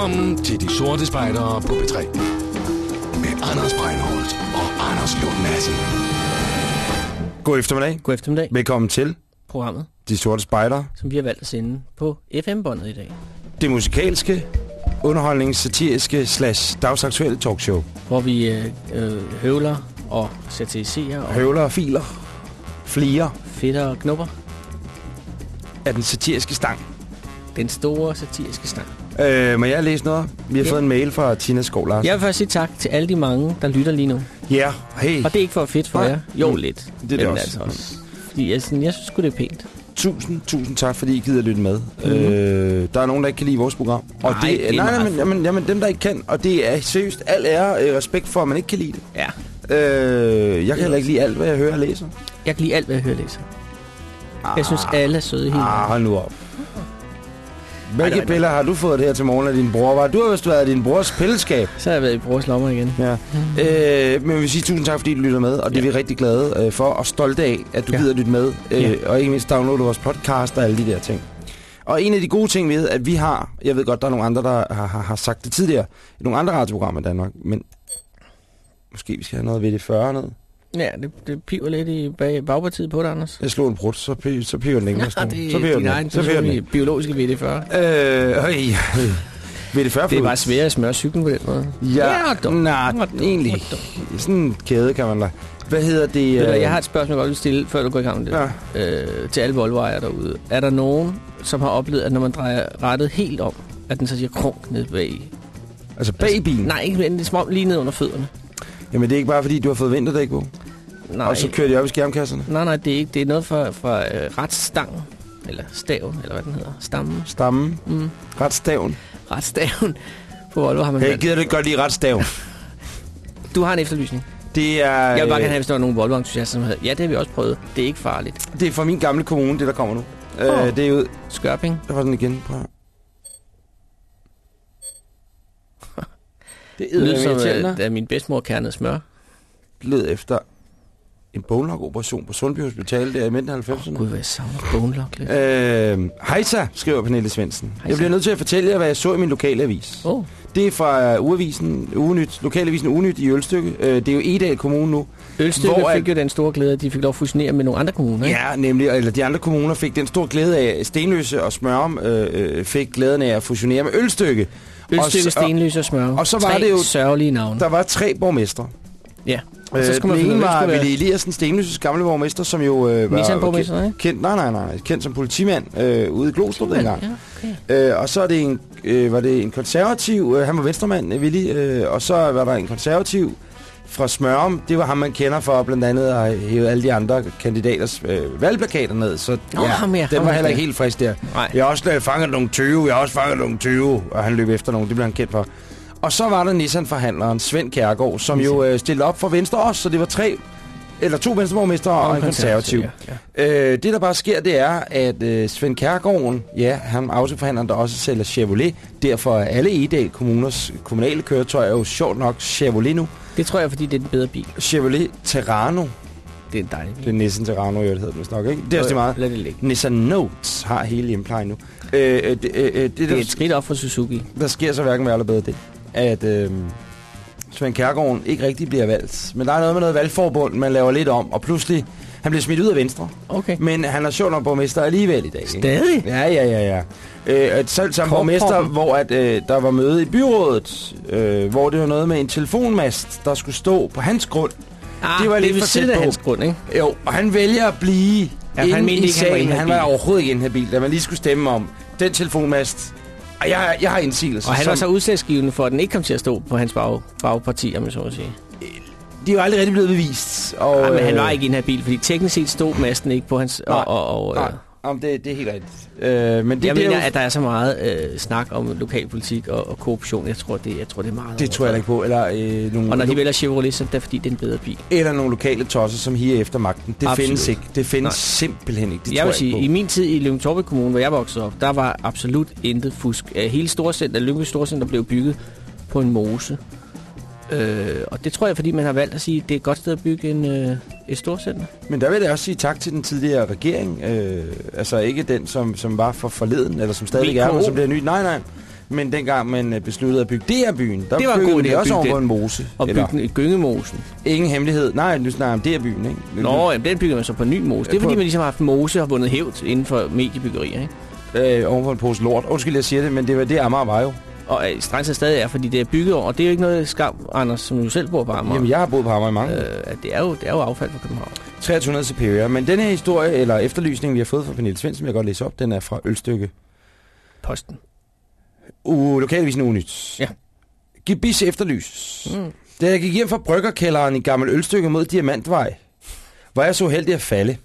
Velkommen til De Sorte Spejdere på B3. Med Anders Breinholt og Anders Lund Madsen. God eftermiddag. God eftermiddag. Velkommen til Programmet, De Sorte Spejder. som vi har valgt at sende på FM-båndet i dag. Det musikalske, underholdningssatiriske slash dagsaktuelle talkshow. Hvor vi øh, øh, høvler og satiriserer og Høvler og filer. Fliger fedter og knupper. af den satiriske stang. Den store satiriske stang. Øh, må jeg læse noget? Vi har Ja. fået en mail fra Tina Skov Larsen. Jeg vil først sige tak til alle de mange, der lytter lige nu. Ja, hey. Og det er ikke for fedt for Nej. jer. Jo, Mm. lidt. Det er det også. Altså også. Fordi jeg, sådan, jeg synes det er pænt. Tusind, tusind tak, fordi I gider lytte med. Mhm. Øh, der er nogen, der ikke kan lide vores program. Og Nej, det, det nej, nej, men, jamen, jamen, dem, der ikke kan, og det er seriøst al ære øh, respekt for, at man ikke kan lide det. Ja. Øh, jeg kan heller ikke lide alt, hvad jeg hører og læser. Jeg kan lide alt, hvad jeg hører og læser. Jeg synes, alle er søde hele Ah, hold nu op. Hvilke piller har du fået her til morgen af din bror? Var Du har vist været i din brors pilleskab. Så har jeg været i brors lommer igen. Ja. Øh, men vi vil sige tusind tak, fordi du lytter med, og det er vi rigtig glade øh, for, og stolte af, at du Ja. gider lytte med, øh, Ja. og ikke mindst downloade vores podcast og alle de der ting. Og en af de gode ting ved, at vi har, jeg ved godt, der er nogle andre, der har, har, har sagt det tidligere, nogle andre radioprogrammer i Danmark, men måske vi skal have noget ved det 40 ned. Ja, det, det piver lidt i bag, bagpartiet på dig, Anders. Jeg slog en brud, så, pi- så piver den ikke. Ja, næste gang. det så er piver din den egen. Så piver den biologiske VD40. Øh, øj, ved det 40 Det er bare sværere at smøre cyklen på den måde. Ja, Ja, nej, egentlig. Sådan en kæde kan man da. Hvad hedder det? Ved øh, jeg har et spørgsmål, jeg godt vil stille, før du går i gang med det. Ja. Øh, til alle Volvo'ere derude. Er der nogen, som har oplevet, at når man drejer rettet helt om, at den så siger krunk ned bag? Altså bag bilen? Nej, ikke men det er som om lige ned under fødderne. Jamen det er ikke bare fordi, du har fået vinterdæk på? Nej, Og så kører de op i skærmkasserne? nej, nej, det er ikke. Det er noget fra, fra øh, retsstangen. Eller staven, eller hvad den hedder. Stammen. Stammen? Mm. Retsstaven? Retsstaven. På Volvo har man Hey, valgt. gider du ikke godt lide retsstaven? Du har en efterlysning. Det er, Jeg vil bare gerne øh, have, hvis der var nogen Volvo-entusiaster, som havde. Ja, det har vi også prøvet. Det er ikke farligt. det er fra min gamle kommune, det der kommer nu. Åh. Øh, det er jo... Skørping. Der var den igen. Prøv. Det Det lyder er som, øh, da min bedsmor kernede smør. Led efter en boglock-operation på Sundby Hospital der i midten af 90'erne. Gud, hvad jeg savner bone lock lidt. Øh, hejsa, skriver Pernille Svendsen. Jeg Hejsa. bliver nødt til at fortælle jer, hvad jeg så i min lokale avis. Oh, Det er fra Ugeavisen, Ugenyt, Lokalavisen Ugenyt i Ølstykke. Uh, det er jo Edal Kommune nu. Ølstykke Hvor fik jo den store glæde, at de fik lov at fusionere med nogle andre kommuner. ikke? Ja, nemlig. Eller de andre kommuner fik den store glæde af, Stenløse og Smørum øh, øh, fik glæden af at fusionere med Ølstykke. Ølstykke, og, så- Stenløs og Smør. og så var Tre det jo- sørgelige navne. Der var tre borgmestre. Ja. Øh, Og så skulle man den ene var Ville Eliassen, Stenløses gamle borgmester, som jo øh, var ikke? kendt, nej, nej, nej, kendt som politimand øh, ude i Glostrup dengang. Ja, okay. Øh, og så er det en, øh, var det en konservativ, øh, han var venstremand, øh, Willy, øh, og så var der en konservativ fra Smørum. Det var ham, man kender for blandt andet at hæve alle de andre kandidaters øh, valgplakater ned. Så Nå, ham ja, den var ja. heller ikke helt frisk der. Nej. Jeg har også øh, fanget nogle 20, jeg har også fanget nogle 20, og han løb efter nogle, det blev han kendt for. Og så var der Nissan-forhandleren Svend Kærgaard, som jo øh, stillede op for Venstre også, så det var tre, eller to venstreborgmestre og, og en konservativ. Ja, ja. Øh, det, der bare sker, det er, at øh, Svend Kærgaard, ja, han er autoforhandleren, der også sælger Chevrolet. Derfor er alle Edal kommuners kommunale køretøjer jo sjovt nok Chevrolet nu. Det tror jeg, fordi det er den bedre bil. Chevrolet Terrano. Det er en dejlig bil. Det er Nissan Terrano, jo, det hedder den nok, ikke? Det er også det meget. Lad det ligge. Nissan Notes har hele hjemplejen nu. Øh, øh, det, øh, øh, det, Det er der, et skridt op for Suzuki. der sker så hverken værre eller bedre det. at øh, Svend Kærgaard ikke rigtig bliver valgt. Men der er noget med noget valgforbund, man laver lidt om, og pludselig, han bliver smidt ud af Venstre. Okay. Men han er sjov nok borgmester alligevel i dag. Ikke? Stadig? Ja, ja, ja, ja. Øh, at selv som borgmester, hvor at, øh, der var møde i byrådet, øh, hvor det var noget med en telefonmast, der skulle stå på hans grund. Ah, Det var lidt ved for siden af på. hans grund, ikke? Jo, og han vælger at blive Ja, ja, han inde mente i ikke, han var sagen. Han var, overhovedet ikke inhabil, da man lige skulle stemme om den telefonmast. Og jeg, jeg har indsigelse. Og han var som- så udslagsgivende for, at den ikke kom til at stå på hans bag, bagparti, om jeg så må sige. De er jo aldrig rigtig blevet bevist. Og, Nej, men han øh, var ikke inhabil, fordi teknisk set stod masten ikke på hans... Nej, og, og, og, Nej, øh, om det, det er helt rigtigt. Øh, men det, jeg bliver mener, jo, at der er så meget øh, snak om lokalpolitik og, og korruption. Jeg tror, det, jeg tror, det er meget... det tror jeg da ikke på. Eller, øh, nogle, Og når de vælger Chevrolet, så er det fordi, det er en bedre bil. eller nogle lokale tosser, som higer efter magten. Det Absolut. findes ikke. Det findes Nej. simpelthen ikke. Det jeg tror vil sige, ikke i min tid i Lyngby Kommune, hvor jeg voksede op, der var absolut intet fusk. Øh, Hele Storcenter, Lyngby Storcenter blev bygget på en mose. Øh, og det tror jeg, fordi man har valgt at sige, at det er et godt sted at bygge en, øh, et storcenter. Men der vil jeg også sige tak til den tidligere regering. Øh, altså ikke den, som, som var for forleden, eller som stadig er, men som bliver ny. Nej, nej. Men dengang man øh, besluttede at bygge DR-byen, der Det var byggede god de idé at også over en mose. Og bygge den i Gyngemosen. ingen hemmelighed. Nej, nu snakker om DR-byen, ikke? Nå, jamen, den bygger man så på en ny mose. Det er fordi, man ligesom har haft mose og har vundet hævd inden for mediebyggerier. Ikke? Øh, oven på en pose lort. Undskyld, jeg siger det, men det var det, Amager var jo. Og øh, strengt taget stadig er, fordi det er bygget over. Og det er jo ikke noget skam, Anders, som du selv bor på Amager. Jamen, jeg har boet på Amager i mange øh, det, er jo, det er jo affald fra København. 2300 Superior. Men den her historie, eller efterlysning, vi har fået fra Pernille Svend, som jeg godt læse op, den er fra Ølstykke. Posten. U Lokalvisen Unyt. Ja. Gebis efterlyses. Mm. Da jeg gik hjem fra bryggerkælderen i Gammel Ølstykke mod Diamantvej, var jeg så heldig at falde.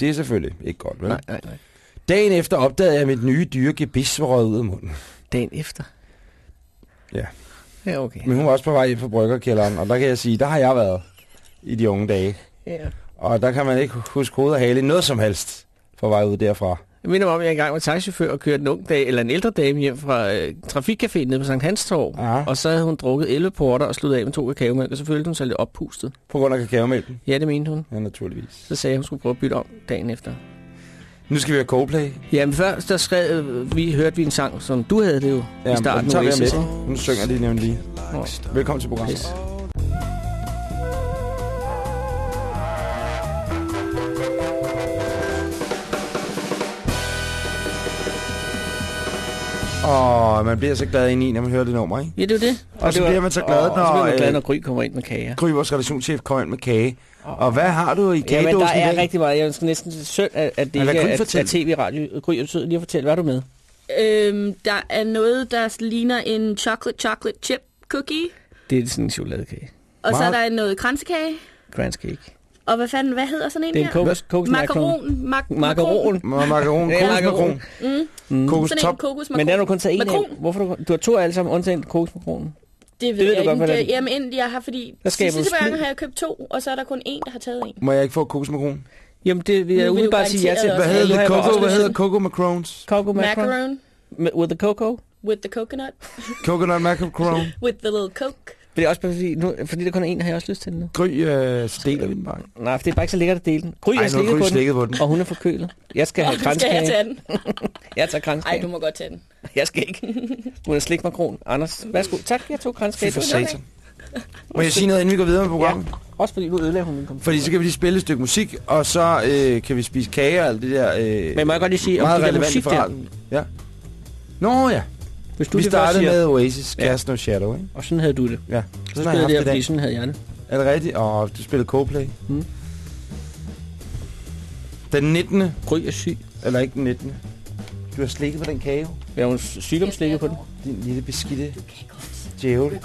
Det er selvfølgelig ikke godt, vel? Nej, nej, nej. Dagen efter opdagede jeg, at mit nye dyre gebis var røget ud af munden. Dagen efter. Ja. Ja, okay. Men hun var også på vej hjem fra bryggerkælderen, og der kan jeg sige, der har jeg været i de unge dage. Ja. Og der kan man ikke huske hoved og hale noget som helst på vej ud derfra. Jeg minder mig om, at jeg engang var taxichauffør og kørte en ung dag, eller en ældre dame hjem fra øh, Trafikcaféen nede på Sankt Hans Torv. Ja. Og så havde hun drukket 11 porter og sluttet af med to kakaomælk, og så følte hun sig lidt oppustet. På grund af kakaomælken. Ja, det mente hun. Ja, naturligvis. Så sagde jeg, at hun skulle prøve at bytte om dagen efter. Nu skal vi have Coldplay. Ja, men først der skrev, vi hørte vi en sang, som du havde det jo Ja, i starten. den tager vi om Oasis, lidt. ikke? Nu synger de nemlig lige. Nå, Velkommen til programmet. Og man bliver så glad ind i, når man hører det nummer, ikke? Ja, det er det. Og så det var- bliver man så glad, og, og så når, bliver man glad, øh, når Gry kommer ind med kager. Gry, vores redaktionschef, kommer ind med kage. Og hvad har du i Ja, men kagedåsen der i er dag? rigtig meget. Jeg skal næsten synd, at, at det Men ikke er, at, fortælle. at tv-radio. Gry, jeg lige at fortælle, hvad er du med? Øhm, der er noget, der ligner en chocolate chocolate chip cookie. Det er sådan en chokoladekage. Og så er der noget kransekage. Grand cake. Og hvad fanden, hvad hedder sådan en Det er en her? kokos, kokos Macaron. Mac Macaron. Ma- Macaron, Ja, kokosmacaron, Mm, Mm. kokos sådan top. en kokosmakron. Men der har du kun taget en af. Hvorfor du, du har to alle sammen, undtagen kokosmakronen. Det ved, ved jeg hvad ikke. det er. Det, jamen, inden jeg har, fordi sidste gang har jeg købt to, og så er der kun en, der har taget en. Må jeg ikke få kokosmacaron? Jamen, det vil jeg umiddelbart sige ja til. Hvad hedder det? jeg bare Coco? Hvad hedder Coco Macrons? Coco macaron? With the cocoa? with the coconut. Coconut macaron? With the little coke. Men det er også bare fordi, nu, fordi der kun er en, har jeg også lyst til den nu. Gry, øh, deler vi den bare. Nej, for det er bare ikke så lækkert at dele den. Gry Ej, har slikket på Gry den, slikket på den. og hun er forkølet. Jeg skal have Åh, skal jeg kranskage. tage den? Jeg tager Ej, kranskage. du må godt tage den. Jeg skal ikke. Hun er slik makron. Anders, værsgo. Tak, jeg tog Fy kranskage. for Det var satan. Må jeg sige noget, inden vi går videre med programmet? Også fordi nu ødelagde hun min computer. Fordi så kan vi lige spille et stykke musik, og så øh, kan vi spise kage og alt det der øh, Men må jeg godt lige sige, om det der relevant musik for der. Ja. Nå ja, hvis du vi startede siger, med Oasis, Ja. Cast No Shadow, ikke? og sådan havde du det. Ja. Så Sådan har jeg spillede haft det, det fordi sådan havde jeg det. Er det rigtigt? Og du spillede Coldplay. Mm. Den 19. Gry er syg. Eller ikke den 19. Du har slikket på den kage, Jeg har jo sygdomslikket på den. din lille beskidte djævel.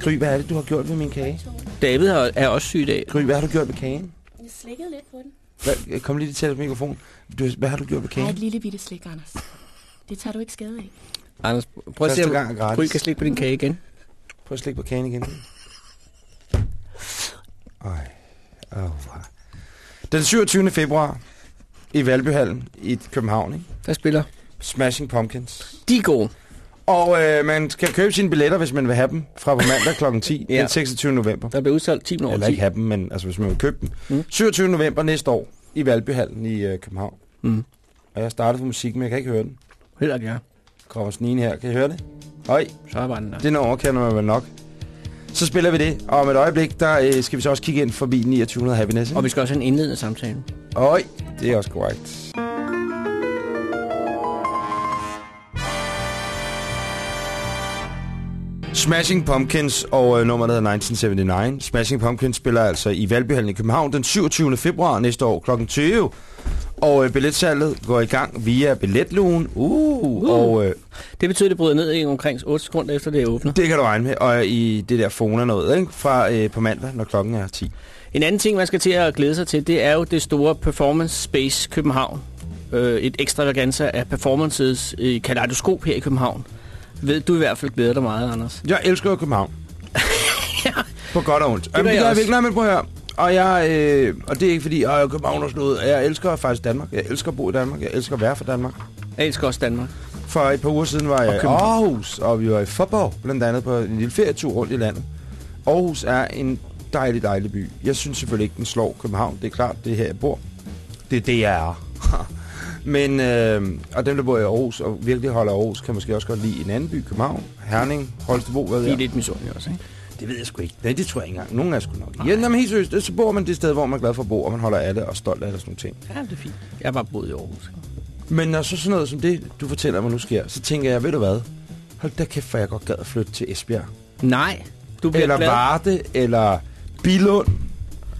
Gry, hvad er det, du har gjort ved min kage? David har- er også syg i dag. Gry, hvad har du gjort ved kagen? Jeg slikkede lidt på den. Hvad, kom lige lidt tættere på mikrofonen. Du, hvad har du gjort ved Jeg er kagen? et lille bitte slik, Anders. Det tager du ikke skade af. Anders, prøv at se, om. Gry kan slikke på din kage igen. Prøv at slikke på kagen igen. Ej. Oh, wow. Den 27. februar i Valbyhallen i København, ikke? Der spiller. Smashing Pumpkins. De er gode. Og øh, man kan købe sine billetter, hvis man vil have dem, fra på mandag kl. 10, Ja. den 26. november. Der bliver udsolgt 10 over Eller 10. ikke have dem, men altså, hvis man vil købe dem. Mm. Mm. 27. november næste år i Valbyhallen i øh, København. Mm. Og jeg startede på musik, men jeg kan ikke høre den. Heller ikke jeg. Kommer snigende her. Kan I høre det? Høj, Så var den der. det nummer kender man vel nok. Så spiller vi det, og om et øjeblik, der øh, skal vi så også kigge ind forbi 2900 Happiness. Og Ikke? vi skal også have en indledende samtale. Høj, det er også korrekt. Smashing Pumpkins og øh, nummeret hedder 1979. Smashing Pumpkins spiller altså i Valbyhallen i København den 27. februar næste år kl. 20. Og øh, billetsalget går i gang via billetlugen. Uh, uh. Og øh, Det betyder, at det bryder ned i omkring 8 sekunder efter det åbner. det kan du regne med. Og i det der Fona noget, ikke? Fra øh, på mandag, når klokken er 10. En anden ting, man skal til at glæde sig til, det er jo det store Performance Space København. Øh, et ekstravaganza af performances i kaleidoskop her i København. Ved du i hvert fald glæder dig meget, Anders. Jeg elsker København. På godt og ondt. Jamen, gør det gør jeg virkelig, men prøv at høre. Og, jeg, øh, og det er ikke fordi, at jeg er København og noget. Jeg elsker faktisk Danmark. Jeg elsker at bo i Danmark. Jeg elsker at være for Danmark. Jeg elsker også Danmark. For et par uger siden var jeg i. Aarhus, og vi var i Forborg, blandt andet på en lille ferietur rundt i landet. Aarhus er en dejlig, dejlig by. Jeg synes selvfølgelig ikke, den slår København. Det er klart, det er her, jeg bor. Det er det, jeg er. Men, øh, og dem, der bor i Aarhus og virkelig holder Aarhus, kan måske også godt lide en anden by, København, Herning, Holstebro, hvad ved Vi er jeg. lidt misundelige også, ikke? Det ved jeg sgu ikke. Nej, det tror jeg ikke engang. Nogen er sgu nok. Ja, men helt seriøst, så bor man det sted, hvor man er glad for at bo, og man holder af det og stolt af det og sådan nogle ting. Ja, det er fint. Jeg har bare boet i Aarhus. Men når så sådan noget som det, du fortæller mig nu sker, så tænker jeg, ved du hvad? Hold da kæft, for jeg godt gad at flytte til Esbjerg. Nej, du bliver Eller glad. Varde, eller Bilund,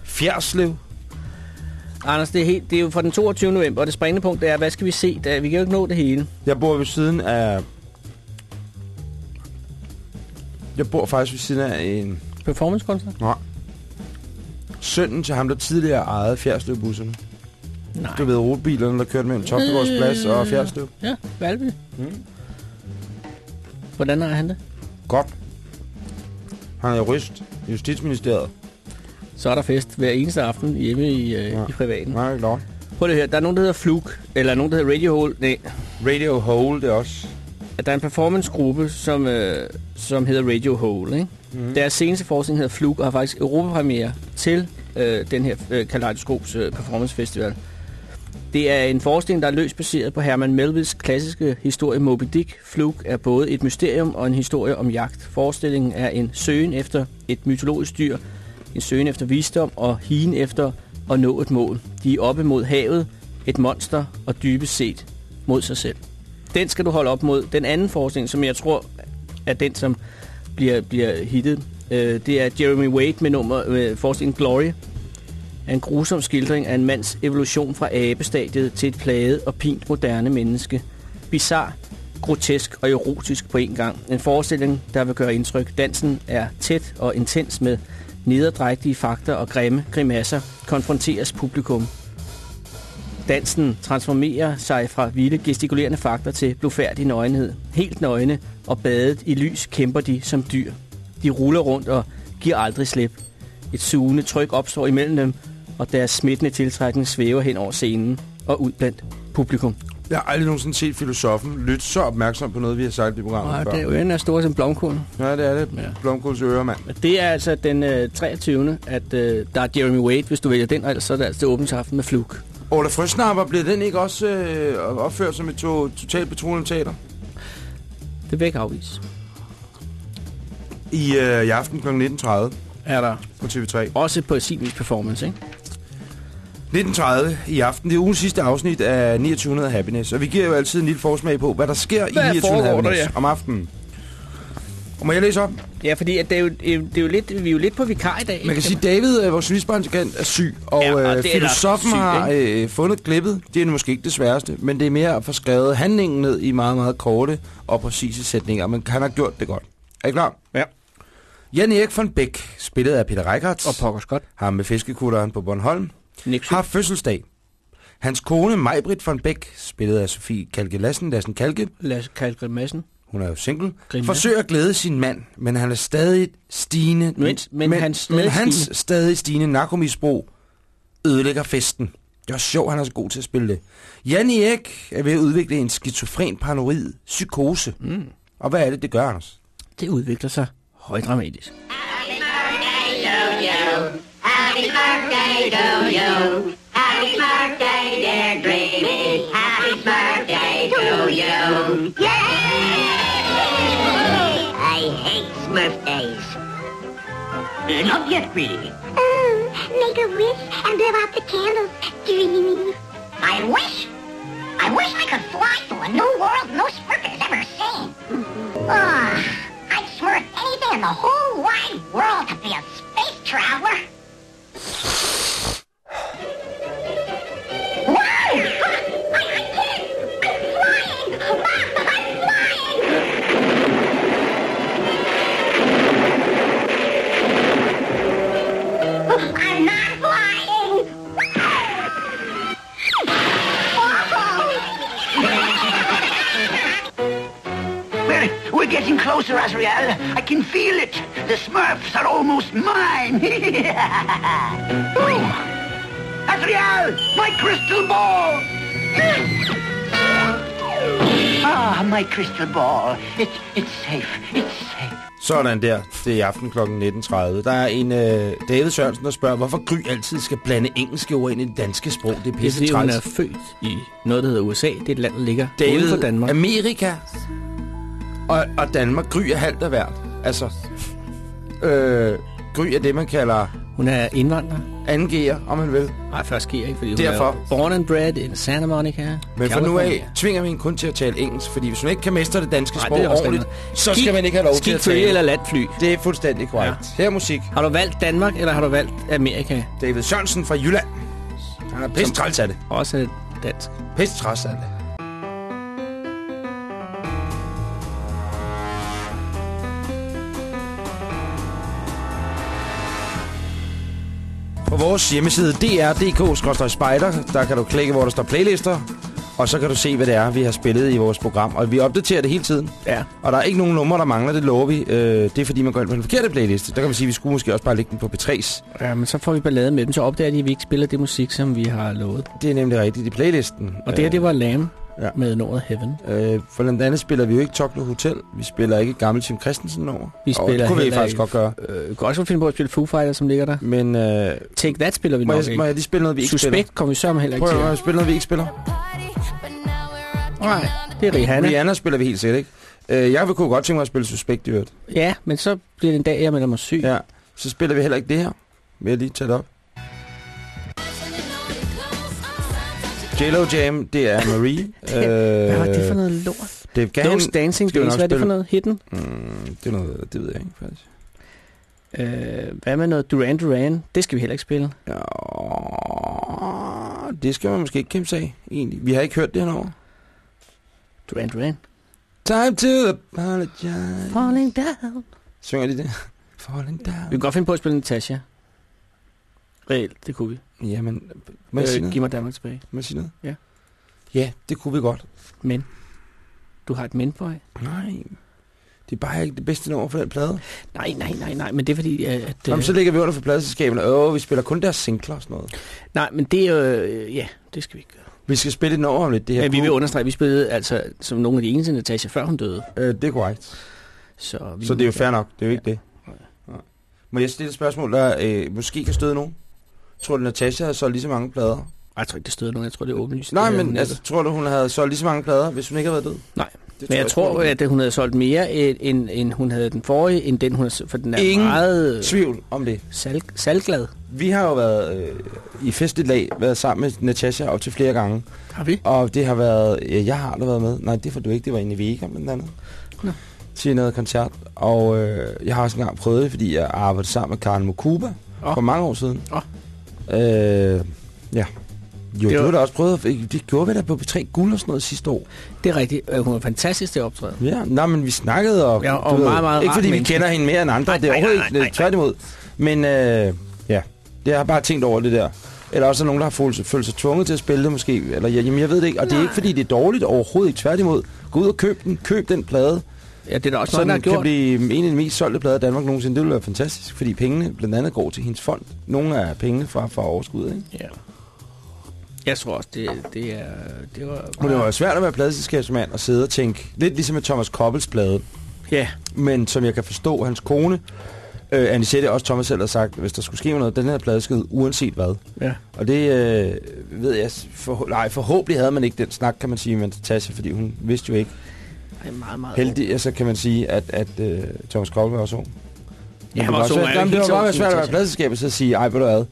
Fjerslev. Anders, det er, helt, det er jo fra den 22. november, og det springende punkt er, hvad skal vi se? Da, vi kan jo ikke nå det hele. Jeg bor ved siden af... Jeg bor faktisk ved siden af en... Performancekoncert? Nej. Sønnen til ham, der tidligere ejede Fjerslev-busserne. Nej. Du ved, rutebilerne, der kørte mellem Toftegårds Plads og Fjerslev. Ja, Valby. Mm. Hvordan har han det? Godt. Han er jurist i Justitsministeriet. Så er der fest hver eneste aften hjemme i, øh, Ja. i privaten. Nej, lov. Prøv at høre, der er nogen, der hedder Fluke, eller nogen, der hedder Radio Hole. Nej, Radio Hole, det er også. Der er en performancegruppe, som, øh, som hedder Radio Hole. Ikke? Mm. Deres seneste forskning hedder Fluke, og har faktisk europapremiere til øh, den her øh, Kaleidoskops øh, Performance Festival. Det er en forskning, der er løst baseret på Herman Melvilles klassiske historie Moby Dick. Fluke er både et mysterium og en historie om jagt. Forestillingen er en søgen efter et mytologisk dyr, en søgen efter visdom og higen efter at nå et mål. De er oppe mod havet, et monster og dybest set mod sig selv. Den skal du holde op mod. Den anden forskning, som jeg tror er den, som bliver, bliver hittet, øh, det er Jeremy Wade med nummer øh, forskningen Glory. En grusom skildring af en mands evolution fra abestadiet til et plaget og pint moderne menneske. Bizar, grotesk og erotisk på en gang. En forestilling, der vil gøre indtryk. Dansen er tæt og intens med nederdrægtige fakter og grimme grimasser. Konfronteres publikum. Dansen transformerer sig fra vilde gestikulerende fakter til blufærdig nøgenhed. Helt nøgne og badet i lys kæmper de som dyr. De ruller rundt og giver aldrig slip. Et sugende tryk opstår imellem dem, og deres smittende tiltrækning svæver hen over scenen og ud blandt publikum. Jeg har aldrig nogensinde set filosofen lytte så opmærksom på noget, vi har sagt i programmet Og før. det er jo en af store som blomkål. Ja, det er det. Ja. Blomkåls øre, mand. Det er altså den øh, 23. at øh, der er Jeremy Wade, hvis du vælger den, ellers så er det altså åbensaften med Fluke. Ola Frøsnapper, blev den ikke også øh, opført som et to, totalt petroleumteater? Det vil jeg ikke afvise. I, øh, i aften kl. 19.30 Er der på TV3. også på sin vis performance, ikke? 19.30 i aften. Det er ugens sidste afsnit af 2900 Happiness. Og vi giver jo altid en lille forsmag på, hvad der sker Hvad i 2900 foregår der, Happiness ja? om aftenen. Og må jeg læse op? Ja, fordi at det er jo, det er jo, lidt, vi er jo lidt på vikar i dag. Man kan sige, at David, øh, vores journalistprædikant, er syg, og, Ja, og øh, filosofen sygt, har øh, fundet klippet. Det er måske ikke det sværeste, men det er mere at få skrevet handlingen ned i meget, meget korte og præcise sætninger. Men han har gjort det godt. Er I klar? Ja. Jan Erik von Bæk, spillet af Peter Reikardt, Og pokker Scott. ham med fiskekutteren på Bornholm, Nixon. har fødselsdag. Hans kone, Majbrit von Bæk, spillet af Sofie Kalke Lassen, Lassen Kalke, Lasse Kalgrim Madsen. Hun er jo single, Grimme. forsøger at glæde sin mand, men han er stadig stigende... Men- men hans stadig men hans stigende- stadig stigende narkomisbrug ødelægger festen. Det er også sjovt, han er så god til at spille det. Jan Erik er ved at udvikle en skizofren paranoid psykose. Mm. Og hvad er det, det gør, Anders? Det udvikler sig højdramatisk. Happy birthday to you. Happy Smurf days? Uh, not yet, really. Um, make a wish and blow out the candles. Dreamy. I wish. I wish I could fly to a new world no Smurf has ever seen. Ah, I'd smurf anything in the whole wide world to be a space traveler. We're, getting closer, Azrael. I can feel it. The Smurfs are almost mine. Ooh. Azrael, my crystal ball. ah, my crystal ball. It's, it's safe. It's safe. Sådan der. Det er i aften kl. 19.30. Der er en øh, David Sørensen, der spørger, hvorfor Gry altid skal blande engelske ord ind i det danske sprog. Det er Det er pisse fordi, hun er født i noget, der hedder USA. Det er et land, der ligger uden David, for Danmark. Amerika og, og Danmark. Gry er halvt af hvert. Altså, øh, Gry er det, man kalder Hun er indvandrer. angiver, om man vil. Nej, først sker ikke, fordi Derfor. hun er born and bred in Santa Monica. Men for nu af tvinger vi hende kun til at tale engelsk, fordi hvis hun ikke kan mestre det danske Nej, sprog det ordentligt, så skal man ikke have lov til at tale. eller landfly. Det er fuldstændig korrekt. Ja. Her er musik. Har du valgt Danmark, eller har du valgt Amerika? David Sørensen fra Jylland. Han er pisse træls af det. Også dansk. Pisse træls af det. Vores hjemmeside dr.dk-spider, der kan du klikke, hvor der står playlister, og så kan du se, hvad det er, vi har spillet i vores program. Og vi opdaterer det hele tiden. Ja. Og der er ikke nogen numre, der mangler, det lover vi. Øh, det er fordi, man går ind på den forkerte playliste. Der kan man sige, at vi skulle måske også bare lægge den på P3's. ja, men så får vi ballade med dem. Så opdager de, at vi ikke spiller det musik, som vi har lovet. Det er nemlig rigtigt i playlisten. Og det her, det var Lam ja. med nummeret Heaven. Øh, for blandt andet spiller vi jo ikke Tokyo Hotel. Vi spiller ikke gammel Tim Christensen over. Vi Og spiller det kunne vi faktisk ikke- godt gøre. Øh, vi kan også finde på at spille Foo Fighters, som ligger der. Men øh, Take That spiller vi må, nok jeg, må ikke. jeg lige spille noget, vi ikke Suspekt kommer vi sørme heller ikke spiller? Prøv at spille noget, vi ikke spiller. Nej, det er Rihanna. Rihanna spiller vi helt sikkert ikke. Øh, jeg vil kunne godt tænke mig at spille Suspekt i øvrigt. Ja, men så bliver det en dag, jeg melder mig syg. Ja. Så spiller vi heller ikke det her. Vil jeg lige tage det op. JLo Jam, det er Marie. øh, Hvad var det for noget lort? Det kan Those Dancing skal vi Days, hvad er det for noget? Hidden? Mm, det er noget, det ved jeg ikke faktisk. Øh, hvad med noget Duran Duran? Det skal vi heller ikke spille. Ja, det skal man måske ikke kæmpe sig af, egentlig. Vi har ikke hørt det henover. Duran Duran. Time to apologize. Falling down. Synger de det? Falling down. Vi kan godt finde på at spille Natasha. Reelt, det kunne vi. Jamen, sige Øh, giv mig Danmark tilbage. Må sige noget? Ja. Ja, det kunne vi godt. Men. Du har et men for Nej, det er bare ikke det bedste nummer for den plade. Nej, nej, nej, nej, men det er fordi, at... at Jamen, så ligger vi under for pladeselskaberne. Åh, vi spiller kun deres singler og sådan noget. Nej, men det er øh, Ja, det skal vi ikke gøre. Vi skal spille et nummer om lidt. Det her Men vi vil understrege, at vi spillede altså som nogle af de eneste Natasha, før hun døde. Øh, det er korrekt. Så, vi Så det er jo fair nok. Det er jo Ja. ikke det. Nej. Må jeg stille et spørgsmål, der øh, måske kan støde nogen? Tror du, Natasha har solgt lige så mange plader? Jeg tror ikke, det støder nogen. Jeg tror, det er åbenlyst. Nej, men altså, tror du, hun havde solgt lige så mange plader, hvis hun ikke havde været død? Nej. Det Men jeg tror, sgu. at hun havde solgt mere, end, end, hun havde den forrige, end den hun havde For den er Ingen meget Tvivl om det. sal, salglad. Vi har jo været øh, i festligt lag, været sammen med Natasha op til flere gange. Har vi? Og det har været... Ja, jeg har da været med. Nej, det får du ikke. Det var inde i Vega, blandt andet. Nå. Til noget koncert. Og øh, jeg har også engang prøvet det, fordi jeg arbejdede sammen med Karen Mokuba Åh. for mange år siden. Åh. Øh, ja. Jo, Det det var- var da også prøvet. Det gjorde vi da på P3 Guld og sådan noget sidste år. Det er rigtigt. Øh, Hun er fantastisk at optræde. Ja, nej, men vi snakkede, og, Ja, du og meget, meget ikke fordi vi menneske. kender hende mere end andre, Nej, det er nej, overhovedet nej, ikke nej, nej. tværtimod. Men øh, ja, det har jeg bare tænkt over det der. Eller også er nogen, der har følt, sig- følt sig tvunget til at spille det måske. Eller ja, jamen, jeg ved det ikke. Og det er ikke fordi, det er dårligt overhovedet ikke. Tværtimod, gå ud og køb den. Køb den plade. Ja, det er der også Så mange, der kan blive en af de mest solgte plader i Danmark nogensinde. Det ville være fantastisk, fordi pengene blandt andet går til hendes fond. Nogle af pengene fra, fra overskud, ikke? Ja. Jeg tror også, det, det er... Det var, Men det var jo svært at være pladeselskabsmand og sidde og tænke, lidt ligesom med Thomas Koppels plade, Ja, men som jeg kan forstå, hans kone, øh, Anisette, også Thomas selv har sagt, hvis der skulle ske noget, den her plade skal uanset hvad. ja. Og det øh, ved jeg, for, nej, forhåbentlig havde man ikke den snak, kan man sige, med Natasha, fordi hun vidste jo ikke, er meget, meget heldig, altså kan man sige, at, at uh, Thomas Kolbe også ung. Ja, han det var var også svært, ung, er det var bare ung, svært at være Natasha. pladselskab og så sige, ej, ved du hvad,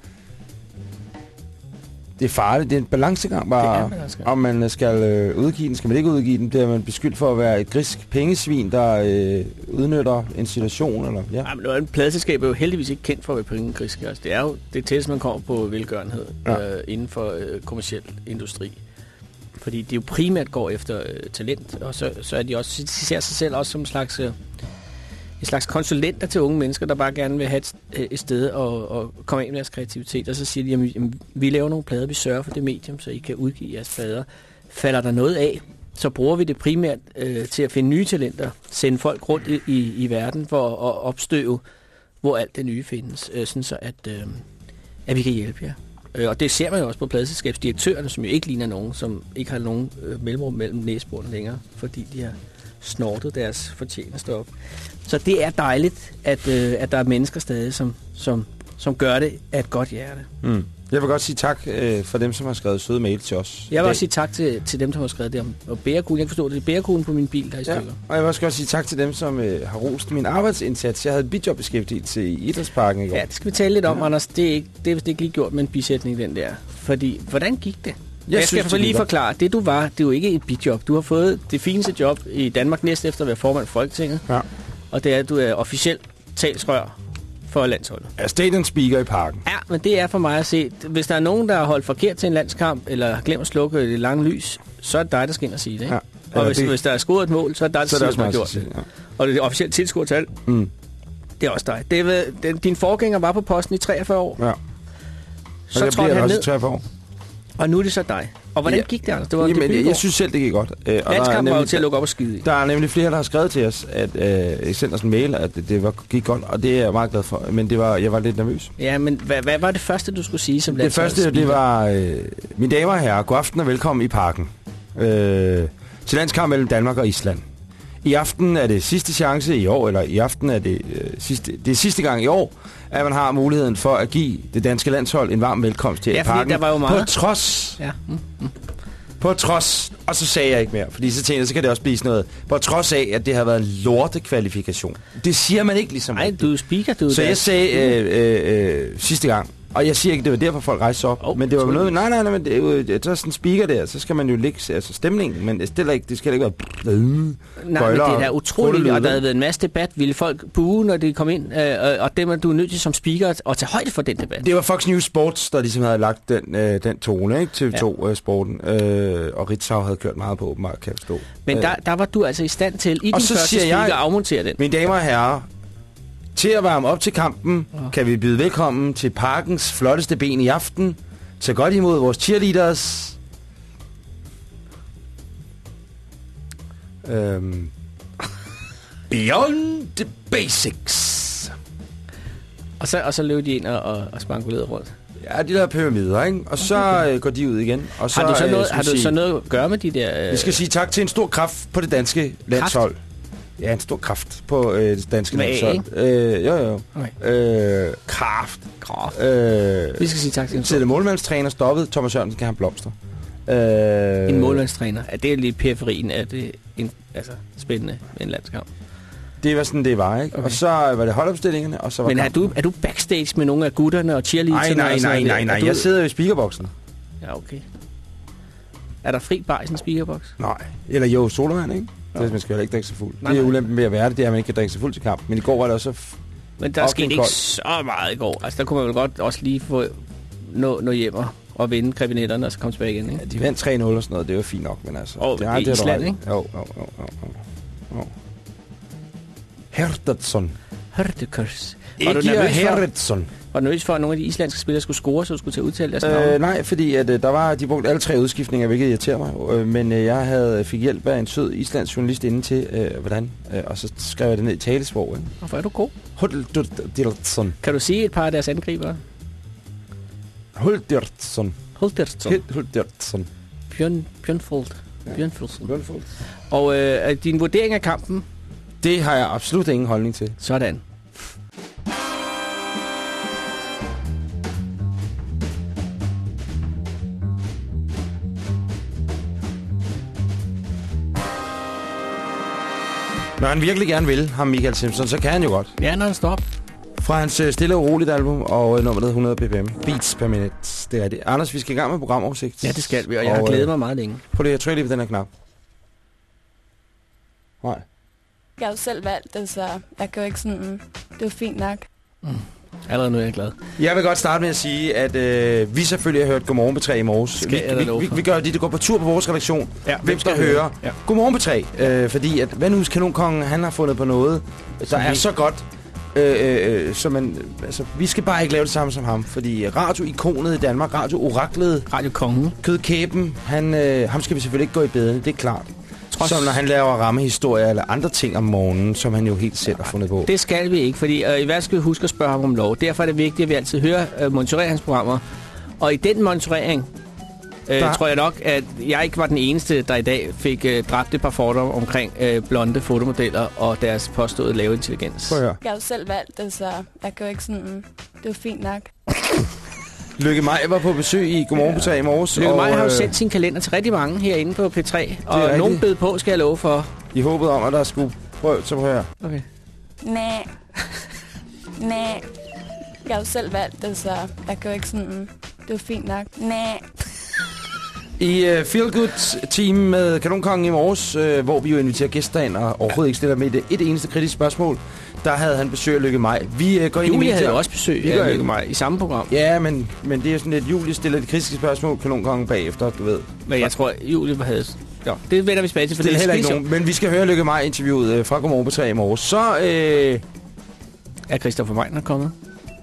det er farligt, det er en balancegang Det er bare, om man skal øh, udgive den, skal man ikke udgive den, bliver man beskyldt for at være et grisk pengesvin, der øh, udnytter en situation, eller ja. Nej, men er en pladeselskab er jo heldigvis ikke kendt for at være pengegriske. Altså, det er jo det tætteste, man kommer på velgørenhed ja. øh, inden for øh, kommersiel industri. Fordi de jo primært går efter øh, talent, og så, så er de også, de ser sig selv også som en slags, øh, en slags konsulenter til unge mennesker, der bare gerne vil have et, øh, et sted og, og komme af med deres kreativitet. Og så siger de, jamen, jamen, vi laver nogle plader, vi sørger for det medium, så I kan udgive jeres plader. Falder der noget af, så bruger vi det primært øh, til at finde nye talenter, sende folk rundt i, i, i verden for at opstøve, hvor alt det nye findes, øh, sådan så at, øh, at vi kan hjælpe jer. Ja. Øh, og det ser man jo også på pladselskabsdirektørerne, som jo ikke ligner nogen, som ikke har nogen øh, mellemrum mellem næsebordene længere, fordi de har snortet deres fortjeneste op. Så det er dejligt, at, øh, at der er mennesker stadig, som, som, som gør det af et godt hjerte. Mm. Jeg vil godt sige tak øh, for dem, som har skrevet søde mail til os. Jeg vil også sige tak til, til dem, som har skrevet det om og bærekuglen. Jeg kan forstå, det er bærekuglen på min bil, der er i Ja, stykker. og jeg vil også godt sige tak til dem, som øh, har rost min arbejdsindsats. Jeg havde et bidjobbeskæftigelse i Idrætsparken i går. Ja, det skal vi tale lidt om, ja. Anders. Det er, ikke, det er vist ikke lige gjort med en bisætning, den der. Fordi, hvordan gik det? Jeg, jeg skal synes, for det lige forklare. Det du var, det er jo ikke et bidjob. Du har fået det fineste job i Danmark næst efter at være formand for Folketinget. Ja. Og det er, at du er officielt talsrør for landsholdet. Er stadion speaker i parken. Ja, men det er for mig at se. Hvis der er nogen, der har holdt forkert til en landskamp, eller glemt at slukke det lange lys, så er det dig, der skal ind og sige det. Ikke? Ja. Og hvis, det- hvis der er scoret et mål, så er det dig, der Så er det siger, har der gjort det. ja. Og det er officielt tilskuertal. tal. Mm. Det er også dig. Det er, din forgænger var på posten i 43 år. Ja. Så og jeg trådte han der ned, også i 30 år. Og nu er det så dig. Og hvordan Ja. gik det, Anders? Det var en Jamen, jeg, debutgård. jeg synes selv, det gik godt. Øh, og Landskampen var jo nemlig- til at lukke op og skide i. Der er nemlig flere, der har skrevet til os, at øh, sendt os en mail, at det, det var, gik godt, og det er jeg meget glad for. Men det var, jeg var lidt nervøs. Ja, men hvad, hvad var det første, du skulle sige som Det første, det var, øh, mine damer og herrer, god aften og velkommen i parken. Øh, til landskamp mellem Danmark og Island. I aften er det sidste chance i år, eller i aften er det, øh, sidste, det er sidste gang i år, at man har muligheden for at give det danske landshold en varm velkomst her Ja, i parken. der var jo meget- På trods Ja. Mm. På trods, og så sagde jeg ikke mere, fordi så tænkte jeg, så kan det også blive sådan noget, på trods af, at det har været en lortekvalifikation. Det siger man ikke ligesom Nej, du er speaker, du Så der. jeg sagde øh, øh, øh, sidste gang, og jeg siger ikke, det var derfor, folk rejste op, oh, men det var jo noget, nej, nej, nej, men det er jo, det er sådan en speaker der, så skal man jo ligge, altså stemningen, men det, stiller ikke, det skal ikke være... Nej, men det er og da utroligt, og der havde været en masse debat. Ville folk buge, når de kom ind? Øh, øh, og dem er du nødt til som speaker at- tage højde for den debat. Det var Fox News Sports, der ligesom havde lagt den, øh, den tone, ikke? TV2 ja. øh, Sporten, øh, og Ritzau havde kørt meget på, åbenbart, kan jeg forstå. Men Øh, der, der var du altså i stand til, i Og din så første speaker, jeg- at afmontere den. Mine damer og herrer, til at varme op til kampen, kan vi byde velkommen til parkens flotteste ben i aften. Tag godt imod vores cheerleaders. Øhm, Beyond the basics. Og så, og så løb de ind og, og, og spankulerede rundt. Ja, de der pyramider, ikke? Og så øh, går de ud igen. Og så, Har du så øh, noget, skal har du så noget at gøre med de der... Øh, Vi skal sige tak til en stor kraft på det danske landshold. Ja, en stor kraft på øh, det danske Med A, landshold. Øh, jo, jo. Okay. Øh, kraft. Kraft. Øh, Vi skal sige tak til en, til målmandstræner stoppet. Thomas Jørgensen kan have blomster. Øh, en målmandstræner. Er det lige periferien? Er det en, altså, spændende med en landskamp? Det var sådan, det var, ikke? Okay. Og så var det holdopstillingerne, og så var Men er du, er du backstage med nogle af gutterne og cheerleaderne? Nej, nej, nej, nej, Er nej. du- Jeg sidder jo i speakerboksen. Ja, okay. Er der fri bar i sådan en speakerbox? Nej. Eller jo, solvand, ikke? Ja. Det, man skal jo ikke drikke sig fuld. Nej, det er ulempen ved at være det, det er, at man ikke kan drikke sig fuld til kamp. Men i går var det også... Men der skete ikke så meget i går. Altså, der kunne man vel godt også lige få nå, nå hjem og, vinde kabinetterne og så komme tilbage igen, ikke? Ja, de vandt 3-0 og sådan noget. Det var fint nok, men altså... Og det er har du Island, ikke? Jo, jo, jo, jo, jo. Herdertsson. Du Ikke Herdertsson. Var du nervøs for, at nogle af de islandske spillere skulle score, så du skulle til at udtale deres navn? Øh, nej, fordi at, øh, der var, de brugte alle tre udskiftninger, hvilket irriterer mig. Øh, men øh, jeg havde fik hjælp af en sød islandsk journalist inden til, øh, hvordan. Øh, og så skrev jeg det ned i talesprog. Ikke? Hvorfor er du god? Huldirtsson. Kan du sige et par af deres angribere? Huldirtsson. Hultersson. Huldirtsson. Bjørn, Bjørnfold. Bjørnfoldsen. Bjørnfold. Og øh, din vurdering af kampen? Det har jeg absolut ingen holdning til. Sådan. Når han virkelig gerne vil, ham Michael Simpson, så kan han jo godt. Ja, når han står op. Fra hans øh, stille og roligt album, og øh, nummeret 100 ppm. Beats per minute. Det er det. Anders, vi skal i gang med programoversigt. Ja, det skal vi, og jeg har Og, glædet øh, mig meget længe. Prøv lige at trykke lige på den her knap. Nej. Jeg har jo selv valgt det, så jeg kan jo ikke sådan... Det er jo fint nok. Allerede nu er jeg glad. Jeg vil godt starte med at sige, at øh, vi selvfølgelig har hørt Godmorgen på 3 i morges. Skal vi, vi, vi, vi gør det, det går på tur på vores redaktion. Ja, Hvem skal høre? Ja. Godmorgen på 3, øh, fordi at Vandhus Kanonkongen, han har fundet på noget, der Som er så godt. Øh, øh, øh, så man, altså, vi skal bare ikke lave det samme som ham, fordi radioikonet i Danmark, radio-oraklet, Radio Kongen. kødkæben, han, øh, ham skal vi selvfølgelig ikke gå i bedene, det er klart. Trods- Som når han laver rammehistorier eller andre ting om morgenen, som han jo helt selv har fundet på. Det skal vi ikke, fordi øh, i hvert skal vi huske at spørge ham om lov. Derfor er det vigtigt, at vi altid hører øh, monitorere hans programmer. Og i den monitorering øh, Der- tror jeg nok, at jeg ikke var den eneste, der i dag fik øh, dræbt et par fordomme omkring øh, blonde fotomodeller og deres påståede lave intelligens. Prøv at høre. Jeg har jo selv valgt det, så jeg kan jo ikke sådan... Det er fint nok. Lykke Maj var på besøg i Godmorgen på 3 i morges. Lykke Maj har jo øh, sendt sin kalender til rigtig mange herinde på P3, og rigtigt. nogen bed på, skal jeg love for. I håbet om, at der skulle prøve, at høre. Okay. Næh. Næh. Jeg har jo selv valgt det, så jeg kan jo ikke sådan... Det er fint nok. Næh. I uh, Feel Good Team med Kanonkongen i morges, uh, hvor vi jo inviterer gæster ind og overhovedet ikke stiller med et, et eneste kritisk spørgsmål, der havde han besøg af Lykke Maj. Vi uh, går ind i Julie havde militær- jo også besøg Vi af. Lykke Maj i samme program. Ja, men, men det er sådan lidt, Julie stiller de kritiske spørgsmål, Kanonkongen bagefter, du ved. Men jeg tror, Julie havde... Jo, det vender vi tilbage til, for Det det, er heller ikke nogen. Men vi skal høre Lykke Maj interviewet uh, fra Godmorgen på 3 i morges. Så øh, Er Christoffer Meiner kommet?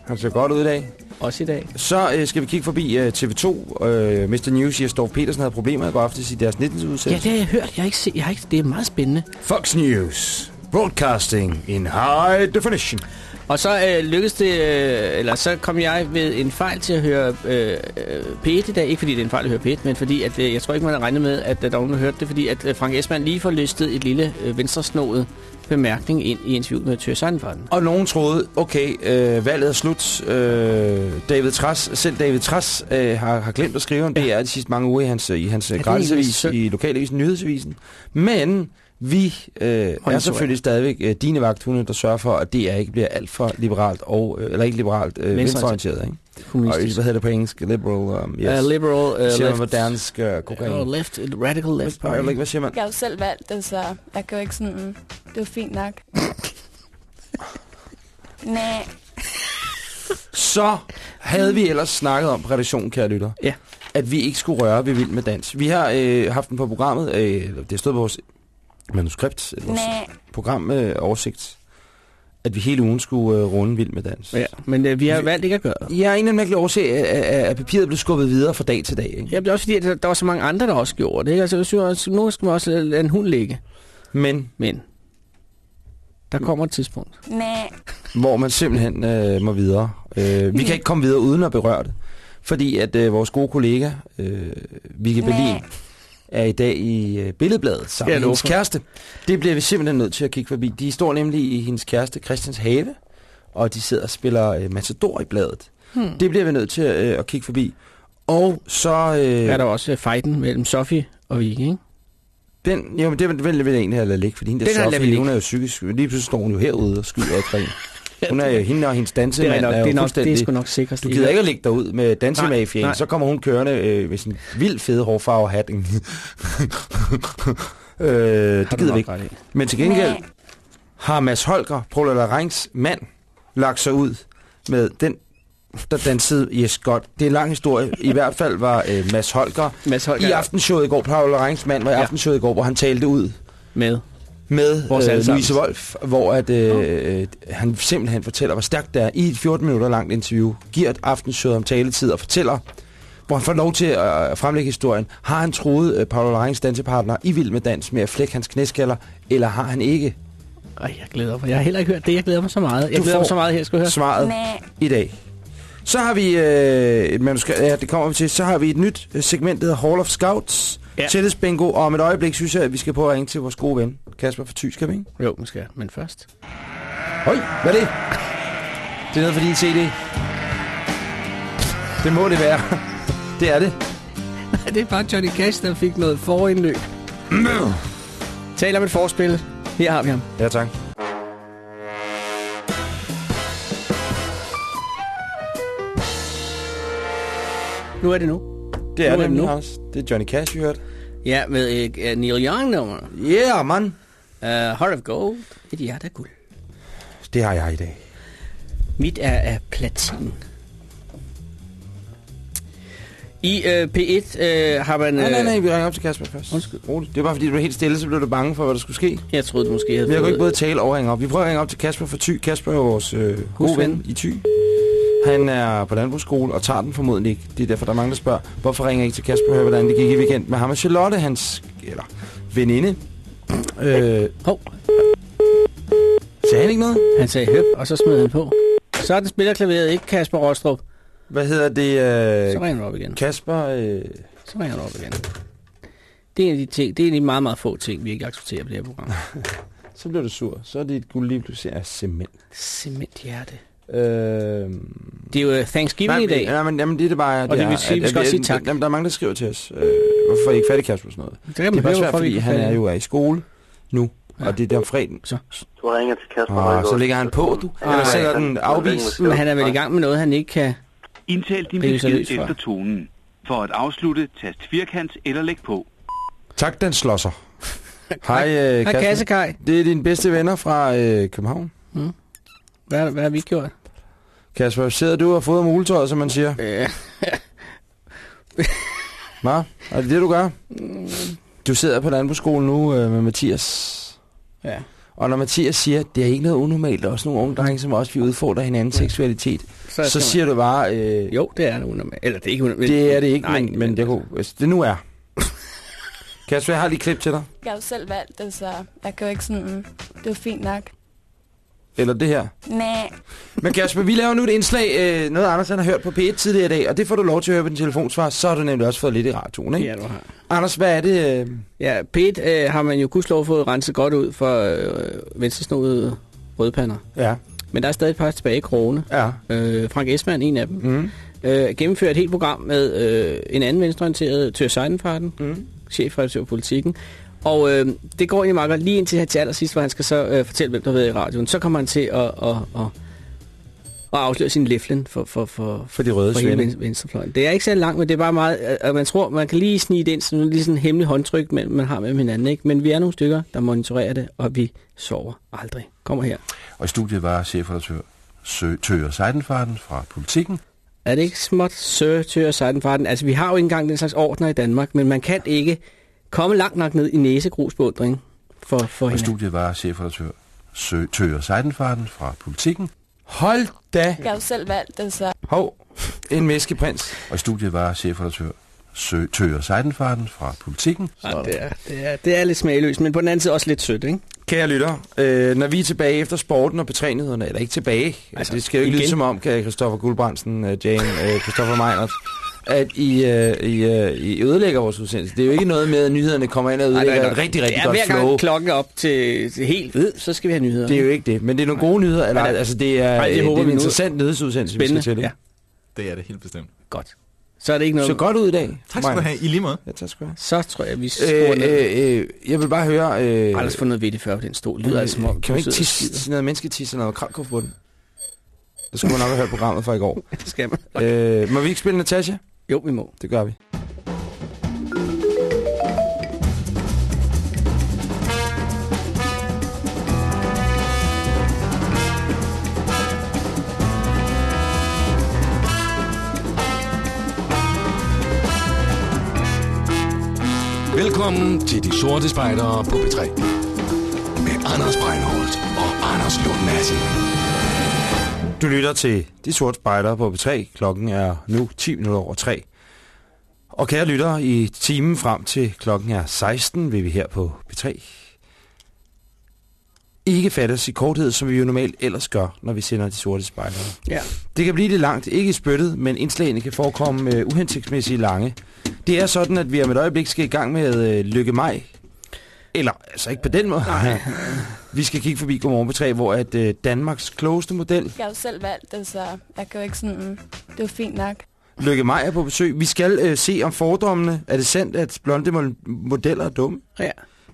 han ser godt ud i dag. Også i dag. Så øh, skal vi kigge forbi øh, TV2. Øh, Mr. News siger, Storff Petersen havde problemer i går aftes i deres 19. Ja, udsendelse. det har jeg hørt. Jeg har ikke set, jeg har ikke, det er meget spændende. Fox News. Broadcasting in high definition. Og så øh, lykkedes det, øh, eller så kom jeg ved en fejl til at høre øh, øh, P1 i dag. Ikke fordi det er en fejl at høre P1, men fordi at, øh, jeg tror ikke, man har regnet med, at der er nogen, der hørte det. Fordi at øh, Frank Esmann lige får listet et lille øh, venstresnået bemærkning ind i interviewet med Tør Seidenfarten. Og nogen troede, okay, øh, valget er slut. Øh, David Tras, selv David Tras øh, har, har glemt at skrive om det er de sidste mange uger i hans, i hans ja, gratisavis, i lokalavisen, nyhedsavisen. Men vi øh, er selvfølgelig stadigvæk øh, dine vagthunde, der sørger for, at det er ikke bliver alt for liberalt, og, øh, eller ikke liberalt, øh, venstreorienteret. Ikke? Og Kommunistisk. hvad hedder det på engelsk? Liberal, um, yes. Uh, liberal, uh, Siger man left, på dansk uh, kokain. uh, left, radical left Hvad, party. hvad siger man? Jeg har jo selv valgt det, så jeg kan jo ikke sådan... Det er jo fint nok. Næh. Så havde vi ellers snakket om på redaktionen, kære lytter. Ja. At vi ikke skulle røre ved Vild med Dans. Vi har øh, haft den på programmet. Øh, det stod på vores manuskript, eller vores programoversigt, øh, oversigt, at vi hele ugen skulle øh, runde Vild med Dans. Ja, men øh, vi har valgt ikke at gøre det. Jeg er en mærkelig årsag, at, at, at papiret blev skubbet videre fra dag til dag. Ikke? Ja, det er også fordi, at der, var så mange andre, der også gjorde det. Ikke? Altså, jeg synes også, nu skal man også lade, en hund ligge. Men Men der kommer et tidspunkt. Næh. hvor man simpelthen øh, må videre. Øh, vi kan ikke komme videre uden at berøre det. Fordi at øh, vores gode kollega, øh, Vicky Næh. Berlin, er i dag i øh, Billedbladet sammen med hendes kæreste. Det bliver vi simpelthen nødt til at kigge forbi. De står nemlig i hendes kæreste Christians have, og de sidder og spiller øh, Matador i bladet. Hmm. Det bliver vi nødt til øh, at kigge forbi. Og så... Øh, er der også øh, fighten mellem Sofie og Vicky, ikke? den, jo, men det vil vi egentlig have ladet ligge, fordi hende der Den Sofie, hun er jo psykisk... Lige pludselig står hun jo herude og skyder og griner. Hun er jo hende og hendes Det er, dansemand nok, er jo det, er nok, det er fuldstændig... sgu nok sikrest. Du gider ikke at lægge dig ud med nej. så kommer hun kørende øh, med sin vild fede hårfarve hat. øh, det gider vi ikke. Men til gengæld Næh. har Mads Holger, Paul Larens mand, lagt sig ud med den, der dansede Yes godt. Det er en lang historie. I hvert fald var øh, Mads Holger Mads Holger i aftenshowet i går. Paul Larens mand var i Ja. aftenshowet i går, hvor han talte ud med. Med Vores øh. Louise Wolf, hvor at, øh, øh, han simpelthen fortæller, hvor stærkt det er i et 14 minutter langt interview, giver et aftenshowet om taletid og fortæller, hvor han får lov til at fremlægge historien. Har han troet øh, Paolo Larens dansepartner i Vild med Dans med at flække hans knæskaller, eller har han ikke Ej, jeg glæder mig. Jeg har heller ikke hørt det. Jeg glæder mig så meget. Jeg Du glæder mig så meget, her skal høre. svaret Næh. i dag? Så har vi øh, et manuskript, ja, det kommer vi til. Så har vi et nyt øh, segment, der hedder Hall of Scouts. Ja. Ja. Tættes bingo, og om et øjeblik synes jeg, at vi skal på at ringe til vores gode ven, Kasper for Thy, skal vi ikke? Jo, måske. Men først. Høj, hvad er det? Det er noget for din CD. Det må det være. Det er det. det er bare Johnny Cash, der fik noget forindløb. Taler om et forspil. Her har vi ham. Ja, tak. Nu er det nu. Det er det nu. Også. Det er Johnny Cash, vi hørte. Ja, med uh, Neil Young-nummer. Yeah, man. Uh, Heart of Gold. Et hjerte af guld. Det har jeg i dag. Mit er af platin. I uh, P1 uh, har man... Nej, nej, øh, nej, vi ringer op til Kasper først. Undskyld. Roligt. Det var fordi, du var helt stille, så blev du bange for, hvad der skulle ske. Jeg troede, du måske havde Men jeg kunne ikke både tale og ringe op. Vi prøver at ringe op til Kasper fra Thy. Kasper er vores øh, gode ven i Thy. Han er på landbrugsskole og tager den formodentlig ikke. Det er derfor, der er mange, der spørger, hvorfor ringer ikke til Kasper og hører, hvordan det gik i weekend med ham og Charlotte, hans eller, veninde. Øh, Hov, sagde han ikke noget? han sagde høp, og så smed han på. Så er den spillerklaveret ikke Kasper Rostrup. Hvad hedder det? Så Øh, ringer du op igen. Kasper... Øh, Så ringer du op igen. Det er en af de, ting, det er en af de meget, meget få ting, vi ikke accepterer på det her program. så blev du sur. Så er dit guld lige pludselig er cement. Cementhjerte. Øh, Det er jo Thanksgiving i dag. Nej, men jamen, det er det bare... Og det vil sige, at- vi skal at- også sige tak. Jamen, der er mange, der skriver til os. Øh, hvorfor er I ikke fat i Kasper sådan noget? Det, Det er bare svært, fordi han er jo er i skole nu, Ja. og det er der fredag. Så. Du ringer til Kasper. Og Højgaard. så ligger han på, du. Ah, Eller ja. sætter den afvis. Men han er vel i gang med noget, han ikke kan... Indtal din besked efter tonen. For at afslutte, tast firkant eller læg på. Tak, den slår sig. Hej, øh, Hej. Kassekaj. Det er dine bedste venner fra øh, København. Hvad, hvad har vi gjort? Kasper, sidder du og fodrer muletøjet, som man siger? Øh, Nå, er det det, du gør? Du sidder på landbrugsskolen nu øh, med Mathias. ja. Og når Mathias siger, at det er ikke noget unormalt, der er også nogle unge drenge, som også vil udfordre hinandens seksualitet, Så, så siger du bare, øh, man... Jo, det er det unormalt. Eller det er ikke unormalt. det er det ikke, Nej, men, men det, kunne, hvis det nu er. Kasper, jeg har lige klip til dig. Jeg har jo selv valgt det, så jeg kan jo ikke sådan... Det er fint nok. Eller det her. Nej. Men Kasper, vi laver nu et indslag, øh, noget Anders han har hørt på P1 tidligere i dag, og det får du lov til at høre på din telefonsvar, så har du nemlig også fået lidt i radioen, ikke? Ja, du har. Anders, hvad er det? Øh, Ja, Pete øh, har man jo gudskelov fået renset godt ud for øh, venstresnodede rødpander. ja, Men der er stadig et par tilbage i krone. ja. Øh, Frank Esmann, en af dem, Mm. øh, gennemfører et helt program med øh, en anden venstreorienteret, Tør Seidenfarten, Mm. chefredaktør for politikken. Og øh, det går egentlig meget godt lige indtil her til allersidst, hvor han skal så øh, fortælle, hvem der har været i radioen. Så kommer han til at, at, at, at afsløre sin leflen for, for, for, For de røde for hele svende. ven- venstrefløjen. Det er ikke så langt, men det er bare meget, at- at man tror, man kan lige snige det ind, sådan lige sådan en hemmelig håndtryk, man, man har med hinanden. Ikke? Men vi er nogle stykker, der monitorerer det, og vi sover aldrig. Kommer her. Og i studiet var chefredaktør Tøger Seidenfarten fra Politikken. Er det ikke småt Sir Seidenfarten? Altså, vi har jo ikke engang den slags ordner i Danmark, men man kan ikke komme langt nok ned i næsegrusbeundring for, for Og hinanden. studiet var chefredaktør Sø- Tøger Seidenfarten fra Politikken. Hold da. Jeg har jo selv valgt det, så... Hov, en væskeprins. Og i studiet var chefredaktør Sø- Tøger Seidenfarten fra Politikken. Ja, det, er, det, er, det er lidt smagløst, men på den anden side også lidt sødt, ikke? Kære lytter, øh, når vi er tilbage efter sporten og betrænighederne, eller ikke tilbage, altså, Altså, det skal jo ikke lyde igen. som om, kan Christoffer Guldbrandsen, øh, Jane, øh, Christoffer Meinert, at I, øh, I, øh, I ødelægger vores udsendelse. Det er jo ikke noget med, at nyhederne kommer ind og ødelægger et rigtig, rigtig det er godt hver gang flow. klokken er op til, til helt ved, så skal vi have nyheder. Det er jo ikke det, men det er nogle gode nyheder. Eller, Nej, det- altså, det er, Nej, det øh, håber det er vi en nu. interessant nyhedsudsendelse, vi skal spændende. til. Ja, Ikke? Det er det helt bestemt. godt. Så er det ikke noget... Så godt ud i dag. Tak skal du have. I lige måde. Ja, tak skal du have. Så tror jeg, vi skruer Øh, ned. øh, øh, jeg vil bare høre... Øh, Jeg har ellers fundet noget ved det før den stol. Lyder altså som om, kan man ikke tisse noget mennesketisse og noget kralkuf på den? Det skulle man nok have hørt programmet fra i går. Det skal man. øh, må vi ikke spille Natasha? Jo, vi må. Det gør vi. Velkommen til De Sorte Spejdere på B3. Med Anders Breinholt og Anders Lund Madsen. Du lytter til De Sorte Spejdere på B3. Klokken er nu 10 minutter over 3. Og kære lytter, i timen frem til klokken er 16 vil vi her på B3 ikke fattes i korthed, som vi jo normalt ellers gør, når vi sender De Sorte Spejdere. Ja. Det kan blive lidt langt, ikke i spyttet, men indslagene kan forekomme uh, uhensigtsmæssigt lange. Det er sådan, at vi om et øjeblik skal i gang med uh, Lykke Maj. Eller, altså ikke på den måde. vi skal kigge forbi Godmorgen på 3, hvor at uh, Danmarks klogeste model, Jeg har jo selv valgt det, så jeg kan jo ikke sådan... Det er fint nok. Lykke Maj, er på besøg. Vi skal uh, se om fordommene. Er det sandt, at blonde mo- modeller er dumme? Ja.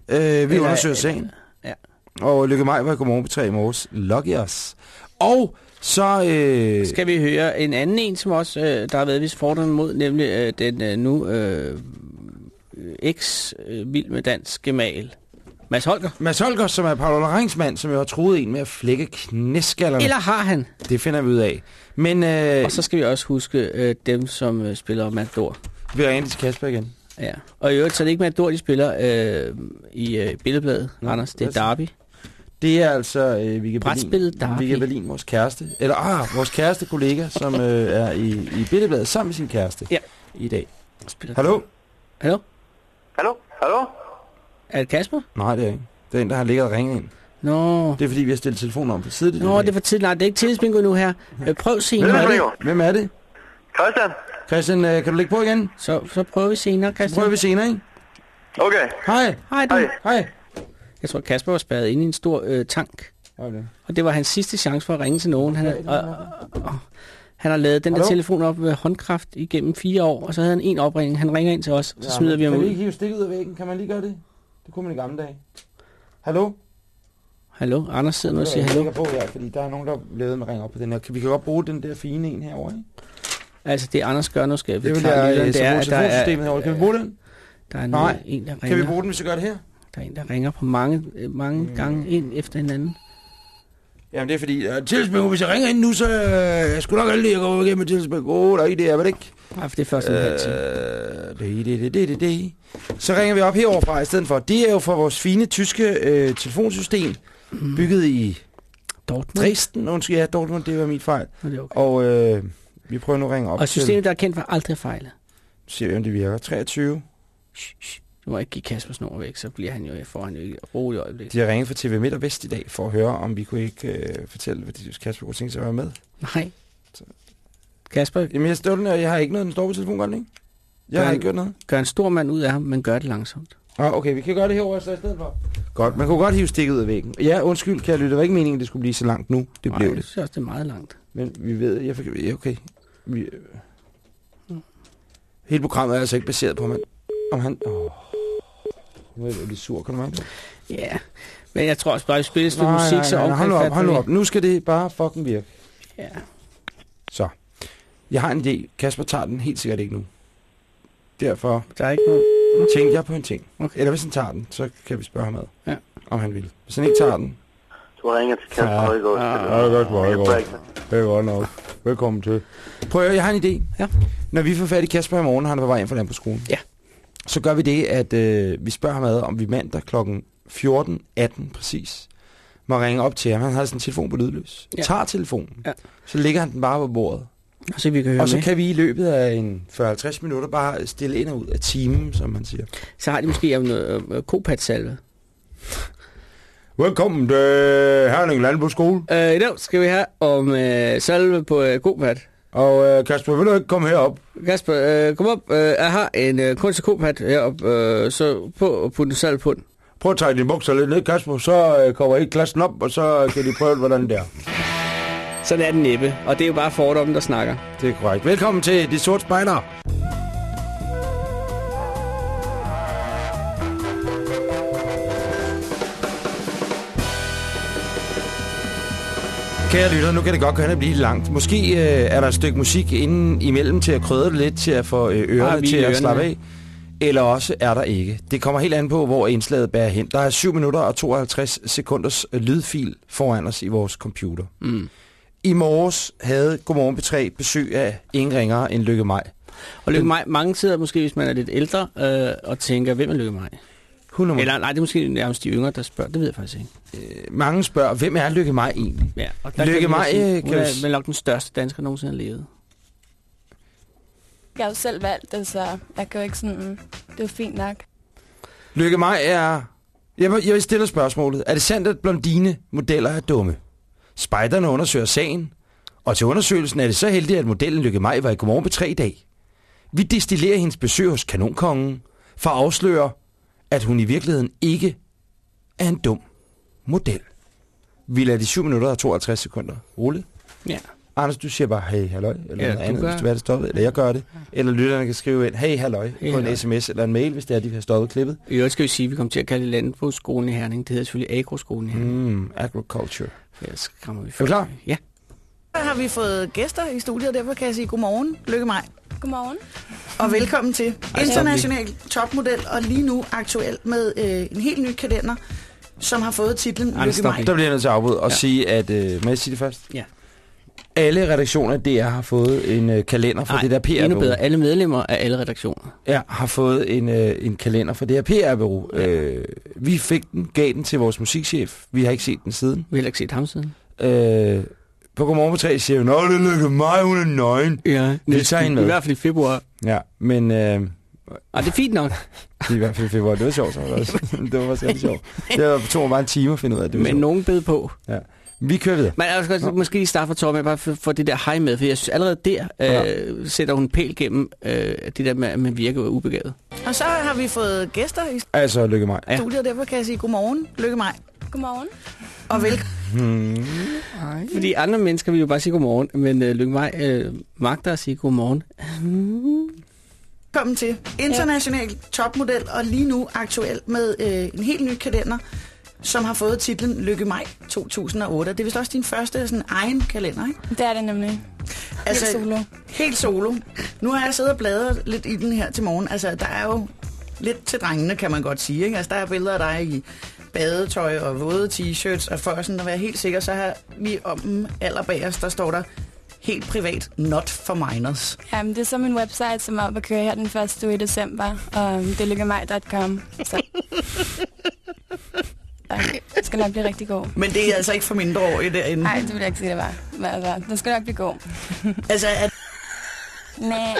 Uh, vi Eller- undersøger sagen. Ja. Og Lykke Maj var i Godmorgen på 3 i morges. Lucky us. Og så... Øh, Skal vi høre en anden en, som også øh, der har været vist fordomme mod, nemlig øh, den øh, nu øh, eks-vild med dansk gemal. Mads Holger. Mads Holger, som er Paolo Larings mand, som jo har troet en med at flække knæskallerne. Eller har han? Det finder vi ud af. Men øh, Og så skal vi også huske øh, dem, som øh, spiller Matador. vi ringer til Kasper igen. Ja. Og i øvrigt, så er det ikke Matador, de spiller øh, i øh, Billedbladet, Nå, Anders. Det er? Derby. Det er altså øh, Brætspillet Berlin. Vigga Berlin, vores kæreste. Eller ah, vores kæreste kollega, som øh, er i, i Billedbladet sammen med sin kæreste Ja. i dag. Spiller Hallo? Hallo? Hallo? Hallo? Er det Kasper? Nej, det er ikke. Det er en, der har ligget og ringet ind. Nå. Det er fordi, vi har stillet telefonen om på siden. Nå, det er for tidligt. Nej, det er ikke tidsbingo nu her. Øh, prøv senere. Hvem er det? Hvem er det? Christian? Christian, øh, kan du lægge på igen? Så, så prøver vi senere, Så Christian. prøver vi senere, ikke? Okay. Hej. Hej, du. Hej. Hej. Jeg tror, Kasper var spadet inde i en stor øh, tank. Okay. Og det var hans sidste chance for at ringe til nogen. Han, og, og, og, han har lavet den der Hallo? telefon op ved håndkraft igennem fire år, og så havde han en opringning. Han ringer ind til os, så smider vi ham Kan vi ud. ikke hive stikket ud af væggen? Kan man lige gøre det? Det kunne man i gamle dage. Hallo? Hallo? Anders sidder nu og siger Jeg hallo. lægger på her, fordi der er nogen, der lavede med ringe op på den her. Kan- Vi kan godt bruge den der fine en herovre, ikke? Altså, det Anders gør nu, skal jeg Det vil forklare jeg, lytteren, øh, det er, at der er, herovre. Kan vi bruge den? der er Nej. nu en, der ringer. Kan vi bruge den, hvis vi gør det her? Der er en, der ringer på mange, øh, mange Mm. gange ind efter hinanden. Jamen det er fordi, uh, tilspil, hvis jeg ringer ind nu, så uh, jeg skulle nok aldrig gå igennem med tilspil. Åh, oh, der er idéer, vel ikke? Nej, for det er først en halv time. Øh, det, det, det, det, det, det. Så ringer vi op heroverfra i stedet for. Det er jo for vores fine tyske øh, telefonsystem, bygget i Dortmund. Dresden. Undskyld, ja, Dortmund, det var mit fejl. Det er okay. Og øh, vi prøver nu at ringe op Og systemet, der er kendt for aldrig fejle. til, se om det virker. 23. Du må ikke give Kaspers nummer væk, så bliver han jo, får han jo ikke rolig øjeblik. De har ringet fra TV Midt og Vest i dag, for at høre, om vi kunne ikke øh, fortælle, hvad de Kasper kunne tænke sig at være med. Nej. Kasper, Jamen, jeg, her, jeg har ikke noget, den står på telefonen, ikke? Jeg har Gør- ikke gjort noget. gør en stor mand ud af ham, men gør det langsomt. Ah, okay, vi kan gøre det herovre så i stedet for. Godt, man kunne godt hive stikket ud af væggen. Ja, undskyld, kan jeg lytte. Det var ikke meningen, det skulle blive så langt nu. Det Nej, blev jeg det. synes også, det er meget langt. Men vi ved, jeg fik, ja, okay. Vi, øh. Hele programmet er altså ikke baseret på, man, om han... Åh, nu er jeg lidt sur, kan du mærke? Ja, men jeg tror også bare, at vi spiller et stykke musik, så hold nu op, hold nu op. Nu skal det bare fucking virke. Ja. Så. Jeg har en idé. Kasper tager den helt sikkert ikke nu. Derfor Der er ikke noget... tænkte jeg på en ting. Okay. Eller hvis han tager den, så kan vi spørge ham ad, Ja. om han vil. Hvis han ikke tager den, Du har ringet til Kasper Ja. Højgaard. Ja, det er det er godt nok. Velkommen til. Prøv at høre, jeg har en idé. Ja. Når vi får fat i Kasper i morgen, han er på vej hjem fra landbrugsskolen. Ja. Så gør vi det, at øh, vi spørger ham ad, om vi mandag klokken 14.18 præcis må ringe op til ham. Han har sådan en telefon på lydløs. Ja. Tager telefonen. Ja. Så lægger han den bare på bordet. Og så vi kan høre Og så med. kan vi i løbet af en 40-50 minutter bare stille ind og ud af timen, som man siger. Så har de måske om noget øh, kopatsalve. Velkommen til Herning Landbrugsskole. Øh, I dag skal vi have om øh, salve på øh, kopat. Og øh, Kasper, vil du ikke komme herop? Kasper, øh, kom op. Øh, jeg har en øh, kunstig kopat heroppe, øh, så på og putte salve på den. Prøv at tage dine bukser lidt ned, Kasper, så øh, kommer I klassen op, og så kan de prøve, hvordan det er. Sådan er den næppe, og det er jo bare fordommen, der snakker. Det er korrekt. Velkommen til De Sorte Spejdere. Kære lytter, nu kan det godt gå hen og blive langt. Måske øh, er der et stykke musik inden imellem til at krydre det lidt, til at få øh, ørerne til at ørerne. slappe af. Eller også er der ikke. Det kommer helt an på, hvor indslaget bærer hen. Der er 7 minutter og 52 sekunders lydfil foran os i vores computer. Mm. I morges havde Godmorgen P3 besøg af ingen ringere end Lykke Maj. Og Lykke Maj, mange sidder måske, hvis man er lidt ældre, øh, og tænker, hvem er Lykke Maj? Hun er Eller nej, det er måske nærmest de yngre, der spørger. Det ved jeg faktisk ikke. Øh, mange spørger, hvem er Lykke Maj egentlig? Ja, og der Lykke Maj, sige, øh, hun er vel nok den største dansker, nogensinde har levet. Jeg har jo selv valgt det, så jeg kan jo ikke sådan... Det er fint nok. Lykke Maj er... Jeg vil, jeg vil stille spørgsmålet. Er det sandt, at blondine modeller er dumme? Spejderne undersøger sagen. Og til undersøgelsen er det så heldigt, at modellen Lykke Maj var i Godmorgen på tre dag. Vi destillerer hendes besøg hos Kanonkongen for at afsløre, at hun i virkeligheden ikke er en dum model. Vi lader de 7 minutter og 52 sekunder rulle. Ja. Anders, du siger bare, hey, halløj, eller Ja, noget andet, gør. hvis du vil have det stoppet, eller jeg gør det. Eller lytterne kan skrive ind, hey, halløj, Hey, på en halløj. sms eller en mail, hvis det er, de vil have stoppet klippet. I øvrigt skal vi sige, at vi kommer til at kalde Landbrugsskolen i Herning. Det hedder selvfølgelig Agroskolen i Herning. Mm, agriculture. For ellers skræmmer vi Er du klar? Ja. Så har vi fået gæster i studiet, og derfor kan jeg sige godmorgen. Lykke mig. Godmorgen. Og velkommen til Ej, International Topmodel, og lige nu aktuelt med øh, en helt ny kalender, som har fået titlen Ej, Lykke stop mig. Der bliver jeg nødt til at afbryde og Ja. sige, at... Øh, må jeg sige det først? Ja. Alle redaktioner af DR har fået en øh, kalender for Nej, det der PR-bureau. endnu bedre. Alle medlemmer af alle redaktioner. Ja, har fået en, øh, en kalender for det her PR-bureau. Øh, vi fik den, gav den til vores musikchef. Vi har ikke set den siden. Vi har ikke set ham siden. Øh, på Godmorgen på 3 siger vi, Nå, det lykker mig, hun er nøgen. Ja, Vi tager hende med. I hvert fald i februar. Ja, men øh, Og det er fint nok. det er i hvert fald i februar. Det var sjovt, så var det også. det var faktisk sjovt. Det var- tog mig bare en time at finde ud af, det Men sjovt. nogen bed på. Ja. Vi kører videre. Men jeg skal også måske lige starte fra med bare for, for det der hej med, for jeg synes allerede der øh, sætter hun pæl gennem øh, det der med, at man virker ubegavet. Og så har vi fået gæster i Altså, lykke mig. Ja. studiet, og derfor kan jeg sige godmorgen. Lykke mig. Godmorgen. Og velkommen. Hmm. Fordi andre mennesker vil jo bare sige godmorgen, men øh, Lykke mig øh, magter at sige godmorgen. Velkommen til International Topmodel, og lige nu aktuelt med øh, en helt ny kalender, som har fået titlen Lykke mig 2008. Det er vist også din første sådan, egen kalender, ikke? Det er det nemlig. Altså, Helt solo. Helt solo. Nu har jeg siddet og bladret lidt i den her til morgen. Altså, der er jo lidt til drengene, kan man godt sige. Ikke? Altså, der er billeder af dig i badetøj og våde t-shirts, og for sådan at være helt sikker, så har vi om dem allerbagerst, der står der helt privat, not for minors. Jamen, det er så min website, som er oppe at køre her den første uge i december. Og øhm, det er lykkemig.com. Så. Det skal nok blive rigtig god. Men det er altså ikke for mindreårige derinde. Nej, det vil jeg ikke sige, det var. Men altså, den skal nok blive god. Altså, er Nej.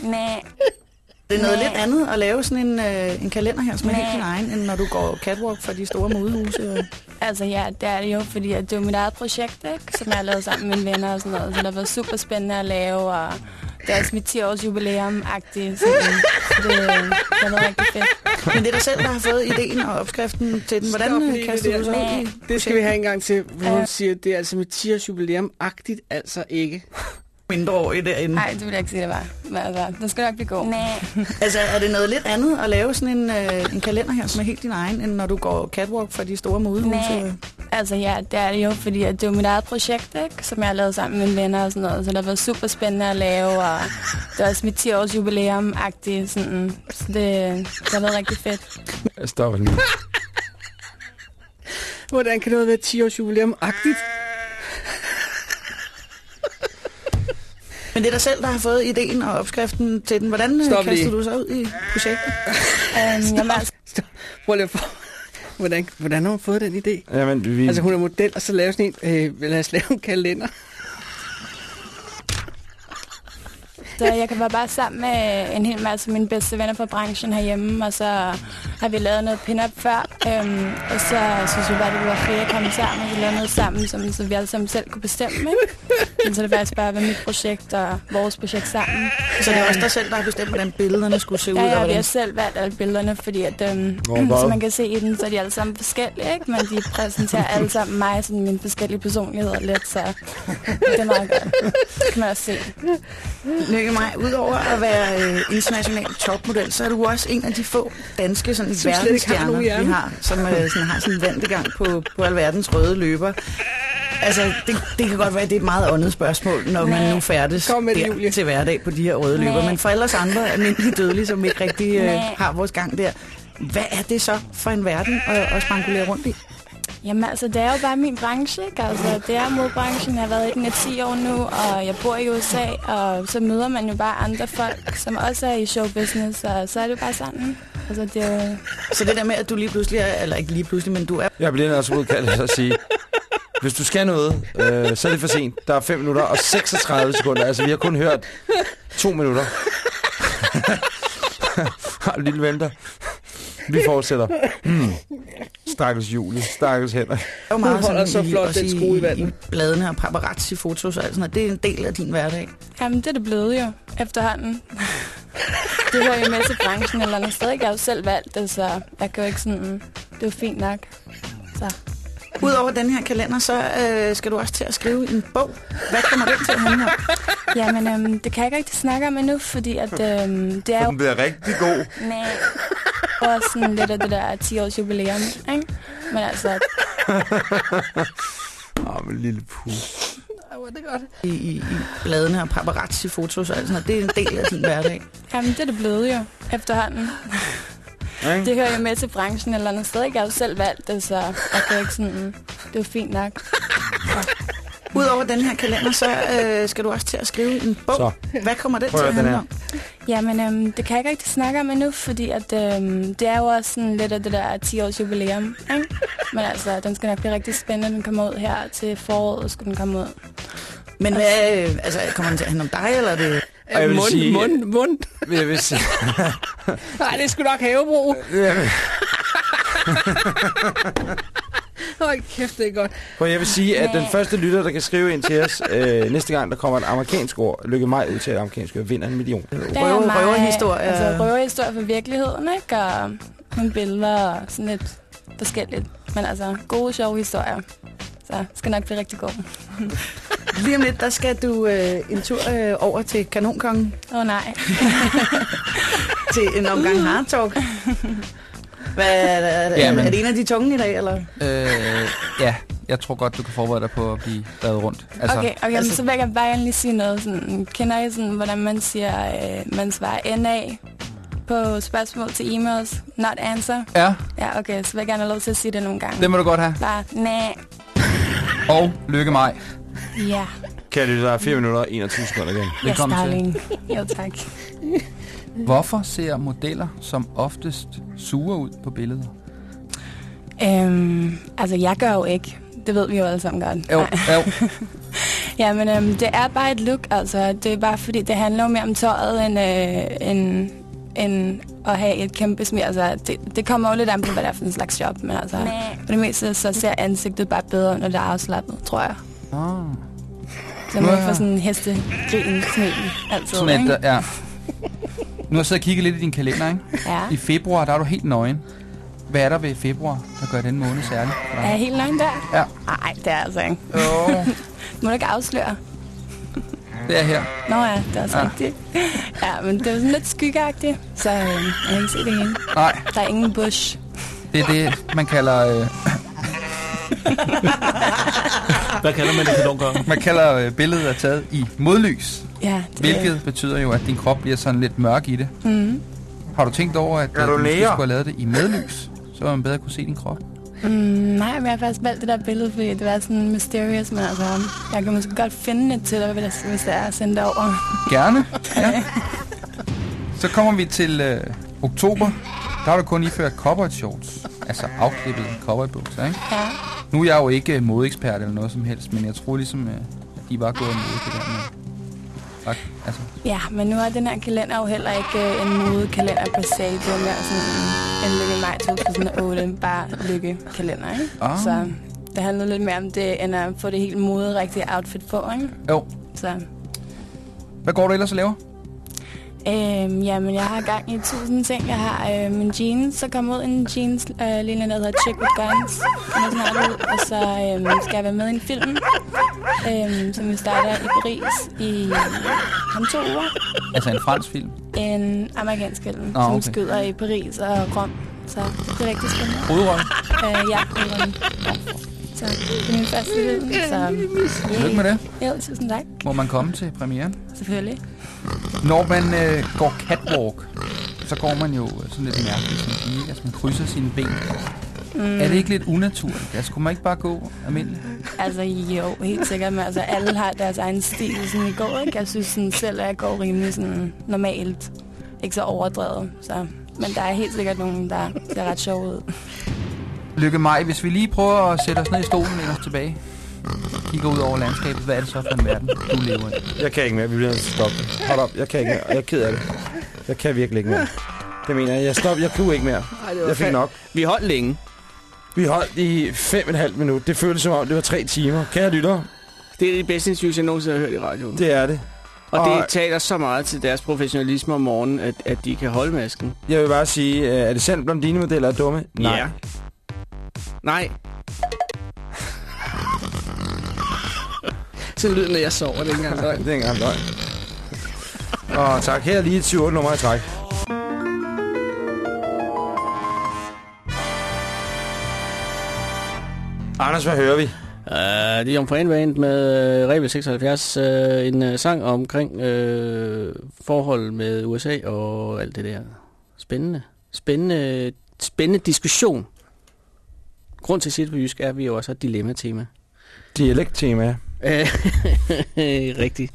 Nej. Det er noget Nej. lidt andet at lave sådan en, øh, en kalender her, som er helt din egen, end når du går catwalk for de store modehuse? Og... Altså ja, det er det jo, fordi at det er jo mit eget projekt, ikke? som jeg har lavet sammen med mine venner og sådan noget. Så det har været super spændende at lave, og det er også mit 10-års jubilæum-agtigt. Så det, så det, det har været rigtig fedt. Men det er dig selv, der har fået ideen og opskriften til den. Hvordan øh, kaster du så ud i Det skal vi have en gang til, hvor hun siger, det er altså med 10 års jubilæum-agtigt, altså ikke. Mindreårige derinde? Nej, det vil jeg ikke sige, det var. Men altså, den skal nok blive god. Nej. Altså, er det noget lidt andet at lave sådan en, øh, en kalender her, som er helt din egen, end når du går catwalk for de store modehuse? Nej. Altså ja, det er det jo, fordi at det er jo mit eget projekt, ikke? som jeg har lavet sammen med mine venner og sådan noget. Så det har været super spændende at lave, og det er også mit 10-års jubilæum-agtigt. Sådan. Så det, det har været rigtig fedt. Jeg stopper lige. Hvordan kan noget være 10 års jubilæum-agtigt? Men det er dig selv, der har fået ideen og opskriften til den. Hvordan øh, Stop kaster lige. du så ud i projektet? Um, jamen, altså, Prøv lige at få... Hvordan, hvordan har hun fået den idé? Jamen, vi... Altså hun er model, og så laver sådan en, øh, lad os lave en kalender. Så jeg kan være bare sammen med en hel masse af mine bedste venner fra branchen herhjemme, og så har vi lavet noget pin-up før, øhm, og så synes vi bare, det være fedt at komme sammen, og vi lavede noget sammen, som, så vi alle sammen selv kunne bestemme. Ikke? Så det faktisk bare var mit projekt og vores projekt sammen. Så det er også dig selv, der har bestemt, hvordan billederne skulle se ud? Ja, og ja, vi hvordan... har selv valgt alle billederne, fordi at, øhm, som man kan se i den, så er de alle sammen forskellige, ikke? Men de præsenterer alle sammen mig, sådan mine forskellige personligheder lidt, så det er meget godt. Det kan man også se. Lykke mig, udover at være øh, international topmodel, så er du også en af de få danske sådan, Som har verdensstjerner, nogen vi har, som øh, sådan, har sådan en vandegang på, på alverdens røde løber. Altså, det, det kan godt være, at det er et meget åndet spørgsmål, når man nu færdes Kom med det, der Julie. til hverdag på de her røde løber. Men for ellers andre almindelige dødelige, som ikke rigtig øh, har vores gang der, hvad er det så for en verden at, at spankulere rundt i? Jamen altså, det er jo bare min branche, ikke? Altså, det er modbranchen. Jeg har været i den i 10 år nu, og jeg bor i USA, og så møder man jo bare andre folk, som også er i showbusiness, og så er det jo bare sådan. Altså, det er jo... Så det der med, at du lige pludselig er, eller ikke lige pludselig, men du er Jeg bliver også udkaldt at sige, hvis du skal noget, øh, så er det for sent. Der er 5 minutter og 36 sekunder. Altså, vi har kun hørt to minutter. Har en lille venter. Vi fortsætter. Hmm. Stakkels Julie. Stakkels Henrik. jo meget holder sådan så flot den skrue i vandet. i bladene og paparazzi-fotos og alt sådan noget. Det er en del af din hverdag. Jamen, det er det blevet jo, efterhånden. det hører jo med til branchen eller andet sted. Jeg har jo selv valgt det, så jeg kan jo ikke sådan... Det er fint nok. Så. Udover den her kalender, så øh, skal du også til at skrive en bog. Hvad kommer den til at handle om? Jamen, øhm, det kan jeg ikke rigtig snakke om endnu, fordi at, øhm, det er jo... den bliver rigtig god. Nej. Og sådan lidt af det der 10-års jubilæum, ikke? Men altså, Åh, men lille puh. I, i, i bladene og paparazzi-fotos og alt sådan noget. Det er en del af din hverdag. jamen, det er det blevet jo efterhånden. Ikke? Det hører jo med til branchen eller andet sted. ikke? Jeg har jo selv valgt det, så jeg kan ikke sådan... Det er jo fint nok. Udover den her kalender, så øh, skal du også til at skrive en bog. Så. Hvad kommer den Prøv til at handle om? Jamen, øhm, det kan jeg ikke rigtig snakke om endnu, fordi at, øhm, det er jo også sådan lidt af det der 10-års jubilæum, ikke? Men altså, den skal nok blive rigtig spændende. Den kommer ud her til foråret, skulle den komme ud. Men hvad, øh, altså, kommer den til at handle om dig, eller er det... Og jeg vil mund, sige- mund, mund. Jeg vil sige... Nej, det skulle nok havebro. Hold kæft, det er godt. Prøv, jeg vil sige, at den første lytter, der kan skrive ind til os, øh, næste gang, der kommer et amerikansk ord, lykke mig ud til et amerikansk ord, vinder en million. Det Røver- mig, røverhistorie. Altså, røverhistorie fra virkeligheden, ikke? Og nogle billeder og sådan lidt forskelligt. Men altså, gode, sjove historier. Så det skal nok blive rigtig god. Lige om lidt, der skal du øh, en tur øh, over til Kanonkongen Åh oh, nej. til en omgang hard talk. Hvad, er, er, er, Jamen. er det en af de tunge i dag, eller? Øh, ja, jeg tror godt, du kan forberede dig på at blive drevet rundt. Altså, okay, okay altså- så vil jeg bare gerne lige sige noget. Sådan, kender I sådan, hvordan man siger, øh, man svarer NA på spørgsmål til e-mails? Not answer? Ja, Ja, okay, så vil jeg gerne have lov til at sige det nogle gange. det må du godt have. Bare, nej. Og lykke mig. Ja, Kan det, der er 4 minutter og 21 sekunder igen. yes, Velkommen til. darling. Jo, tak. Hvorfor ser modeller som oftest sure ud på billeder? Øhm, altså, jeg gør jo ikke. Det ved vi jo alle sammen godt. Jo, jo. Ja, men øhm, det er bare et look, altså. Det er bare fordi, det handler jo mere om tøjet, end, øh, end, end at have et kæmpe smir. Altså, det, det kommer jo lidt an på, hvad det er for en slags job, men altså, på det meste, så ser ansigtet bare bedre, når det er afslappet, tror jeg. Ah. Så man ikke får sådan en hestegrin smil altid, Sådan et, ikke? der- ja. Nu har jeg siddet og kigget lidt i din kalender, ikke? Ja. I februar, der er du helt nøgen. Hvad er der ved februar, der gør den måned særlig Er jeg helt nøgen der? Ja. Nej, det er altså ikke. Jo, Må du ikke afsløre? Det er her. Nå ja, det er også Ja. ja. rigtigt. Ja, men det er jo sådan lidt skyggeagtigt, så øh, jeg kan ikke se det hele. Nej, Der er ingen bush. det er det, man kalder, øh, Hvad kalder man det kanonkongen? man kalder øh, billedet er taget i modlys. Ja, det Hvilket betyder jo, at din krop bliver sådan lidt mørk i det. Mm. Har du tænkt over, at Er øh, du skulle have lavet det i medlys? Så man bedre kunne se din krop. Mm, nej, men jeg har faktisk valgt det der billede, fordi det var sådan mysterious, men altså, jeg kan måske godt finde det til dig, hvis hvis det er det over. Gerne. Ja. Så kommer vi til øh, oktober. Der har du kun iført cowboy shorts. Altså afklippet cowboy bukser, ikke? Ja. Nu er jeg jo ikke øh, modeekspert eller noget som helst, men jeg tror ligesom, øh, at de var gået imod det der med... Ak, altså, ja, men nu er den her kalender jo heller ikke øh, en modekalender per se. Det er mere sådan en lykke maj 2008, bare lykke kalender, ikke? Ah. Så det handler lidt mere om det, end at få det helt moderigtige outfit på, ikke? jo. Så Hvad går du ellers og laver? Øhm, jamen, jeg har gang i tusind ting. Jeg har øh, min jeans, så kommer ud en jeans øh, linje, der hedder Chick with Guns. Den er snart ud, og så øh, skal jeg være med i en film, øh, som vi starter i Paris i om to uger. Altså en fransk film. En amerikansk film, som okay. skyder i Paris og Rom. Så det er rigtig spændende. Hovedrolle. Øh, ja, hovedrollen. Så det er min første film, så... Tillykke med det. Jo, tusind tak. Må man komme til premieren? Selvfølgelig. Når man øh, går catwalk, så går man jo sådan lidt mærkeligt, som sige, altså man krydser sine ben. Mm. Er det ikke lidt unaturligt? Altså, kunne man ikke bare gå almindeligt? Altså jo, helt sikkert. Men altså, alle har deres egen stil, sådan i går, ikke? Jeg synes sådan, selv, at jeg går rimelig sådan normalt. Ikke så overdrevet. Så. Men der er helt sikkert nogen, der ser ret sjov ud. Lykke mig, hvis vi lige prøver at sætte os ned i stolen os tilbage. Kigger ud over landskabet. Hvad er det så for en verden, du lever i? Jeg kan ikke mere. Vi bliver nødt til at stoppe. Hold op. Jeg kan ikke mere. Jeg er ked af det. Jeg kan virkelig ikke mere. Det mener jeg. Jeg stop. Jeg kunne ikke mere. Ej, det var Jeg fik nok. Vi holdt længe. Vi holdt i fem og et halvt minut. Det føltes som om, det var tre timer. Kære lytter. Det er det bedste interview, jeg nogensinde har hørt i radioen. Det er det. Og, og det taler så meget til deres professionalisme om morgenen, at, at de kan holde masken. Jeg vil bare sige, øh, er det sandt, blandt dine modeller er dumme? Nej. Ja. Nej. Sådan lyder når jeg sover, det er ikke engang løgn. det er ikke engang løgn. Og tak, her lige 28 nummer i træk. Anders, hvad hører vi? Uh, det er Jomfru Band med uh, Rebel 76. Uh, en uh, sang omkring uh, forhold med USA og alt det der. Spændende. Spændende, spændende diskussion. Grund til at sige det på jysk er, at vi jo også har et dilemma-tema. Dialekt-tema. Rigtigt.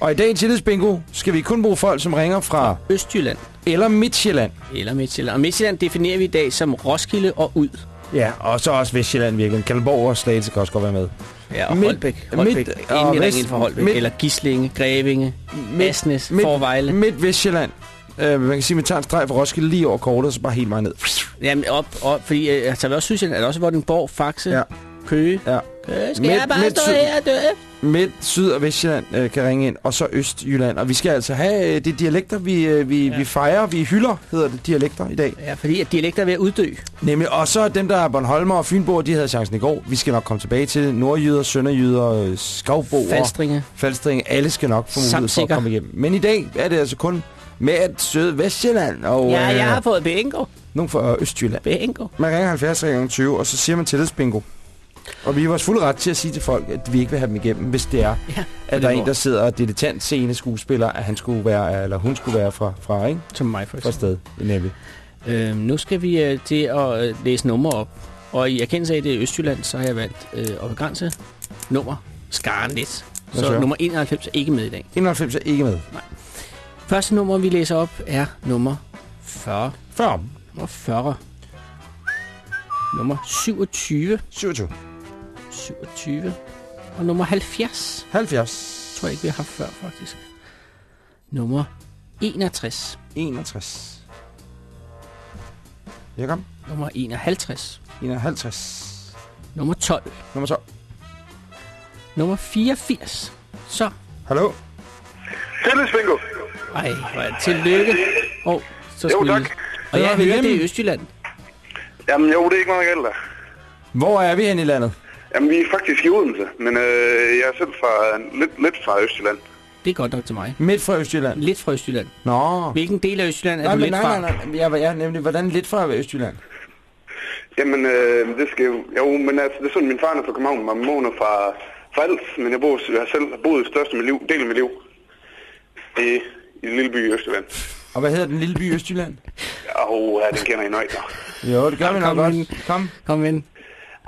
Og i dag i Tillidsbingo skal vi kun bruge folk, som ringer fra Østjylland. eller Midtjylland. Eller Midtjylland. Og Midtjylland definerer vi i dag som Roskilde og ud. Ja, og så også Vestjylland virkelig. Kalundborg og Slagelse kan også godt være med. Ja, og Midt- Holbæk. Holbæk. midt- Midt, og Inden for Holbæk. midt- eller Gislinge, Grevinge, Asnes, Forvejle. Midt Vestjylland. Uh, man kan sige, at vi tager en streg fra Roskilde lige over kortet, og så bare helt meget ned. Jamen op, op fordi øh, altså, også synes jeg, at også Vordingborg, Faxe, Ja. Køge. Ja. Køge, skal jeg bare stå syd, her og dø? Midt, Syd og Vestjylland uh, kan ringe ind, og så Østjylland. Og vi skal altså have uh, de dialekter, vi, uh, vi, ja. vi fejrer, vi hylder, hedder det, dialekter i dag. Ja, fordi at dialekter er ved at uddø. Nemlig, og så dem, der er Bornholmer og Fynboer, de havde chancen i går. Vi skal nok komme tilbage til det. Nordjyder, Sønderjyder, øh, Skovboer, Falstringe. Falstringe, alle skal nok få mulighed for at komme igennem. Men i dag er det altså kun med et søde Vestjylland og Ja, øh, jeg har fået bingo. nogen fra Østjylland. Bingo. Man ringer 70 gange 20, og så siger man tillidsbingo. Og vi er vores fulde ret til at sige til folk, at vi ikke vil have dem igennem, hvis det er, Ja, at der er en, der sidder og dilettant scene skuespiller, at han skulle være, eller hun skulle være fra, fra, ikke? Som mig for Fra eksempel. sted, nemlig. Øhm, nu skal vi øh, til at øh, læse numre op. Og i erkendelse af, at det er Østjylland, så har jeg valgt øh, at begrænse nummer skaren lidt. Så så? nummer 91 er ikke med i dag. 91 er ikke med. Første nummer, vi læser op, er nummer 40. 40. Nummer 40. Nummer 27. 27. 27. Og nummer 70. 70. Tror jeg ikke, vi har haft før, faktisk. Nummer 61. 61. Jeg kom. Nummer 51. 51. Nummer 12. Nummer 12. Nummer 84. Så. Hallo? Tillidsbingo. Ej, hvor er det tillykke. Åh, oh, så Jo, skulle tak. vi... Og jeg er hører, det er Østjylland. Jamen jo, det er ikke meget galt der. Hvor er vi hen i landet? Jamen vi er faktisk i Odense, men øh, jeg er selv fra, lidt, lidt fra Østjylland. Det er godt nok til mig. Midt fra Østjylland. Lidt fra Østjylland. Nå. Hvilken del af Østjylland er nej, du lidt nej, fra? nej, nej, Jeg var ja, nemlig, hvordan lidt fra Østjylland? Jamen øh, det skal jo, jo, men altså det er sådan, min far er fra København, og min mor er fra, Als, men jeg, bor, jeg har selv boet største af mit liv, del af mit liv i, i en lille by i Østjylland. Og hvad hedder den lille by i Østjylland? Og ja, den kender I nøjt. Jo, det gør vi nok Kom godt. ind. Kom. Kom ind.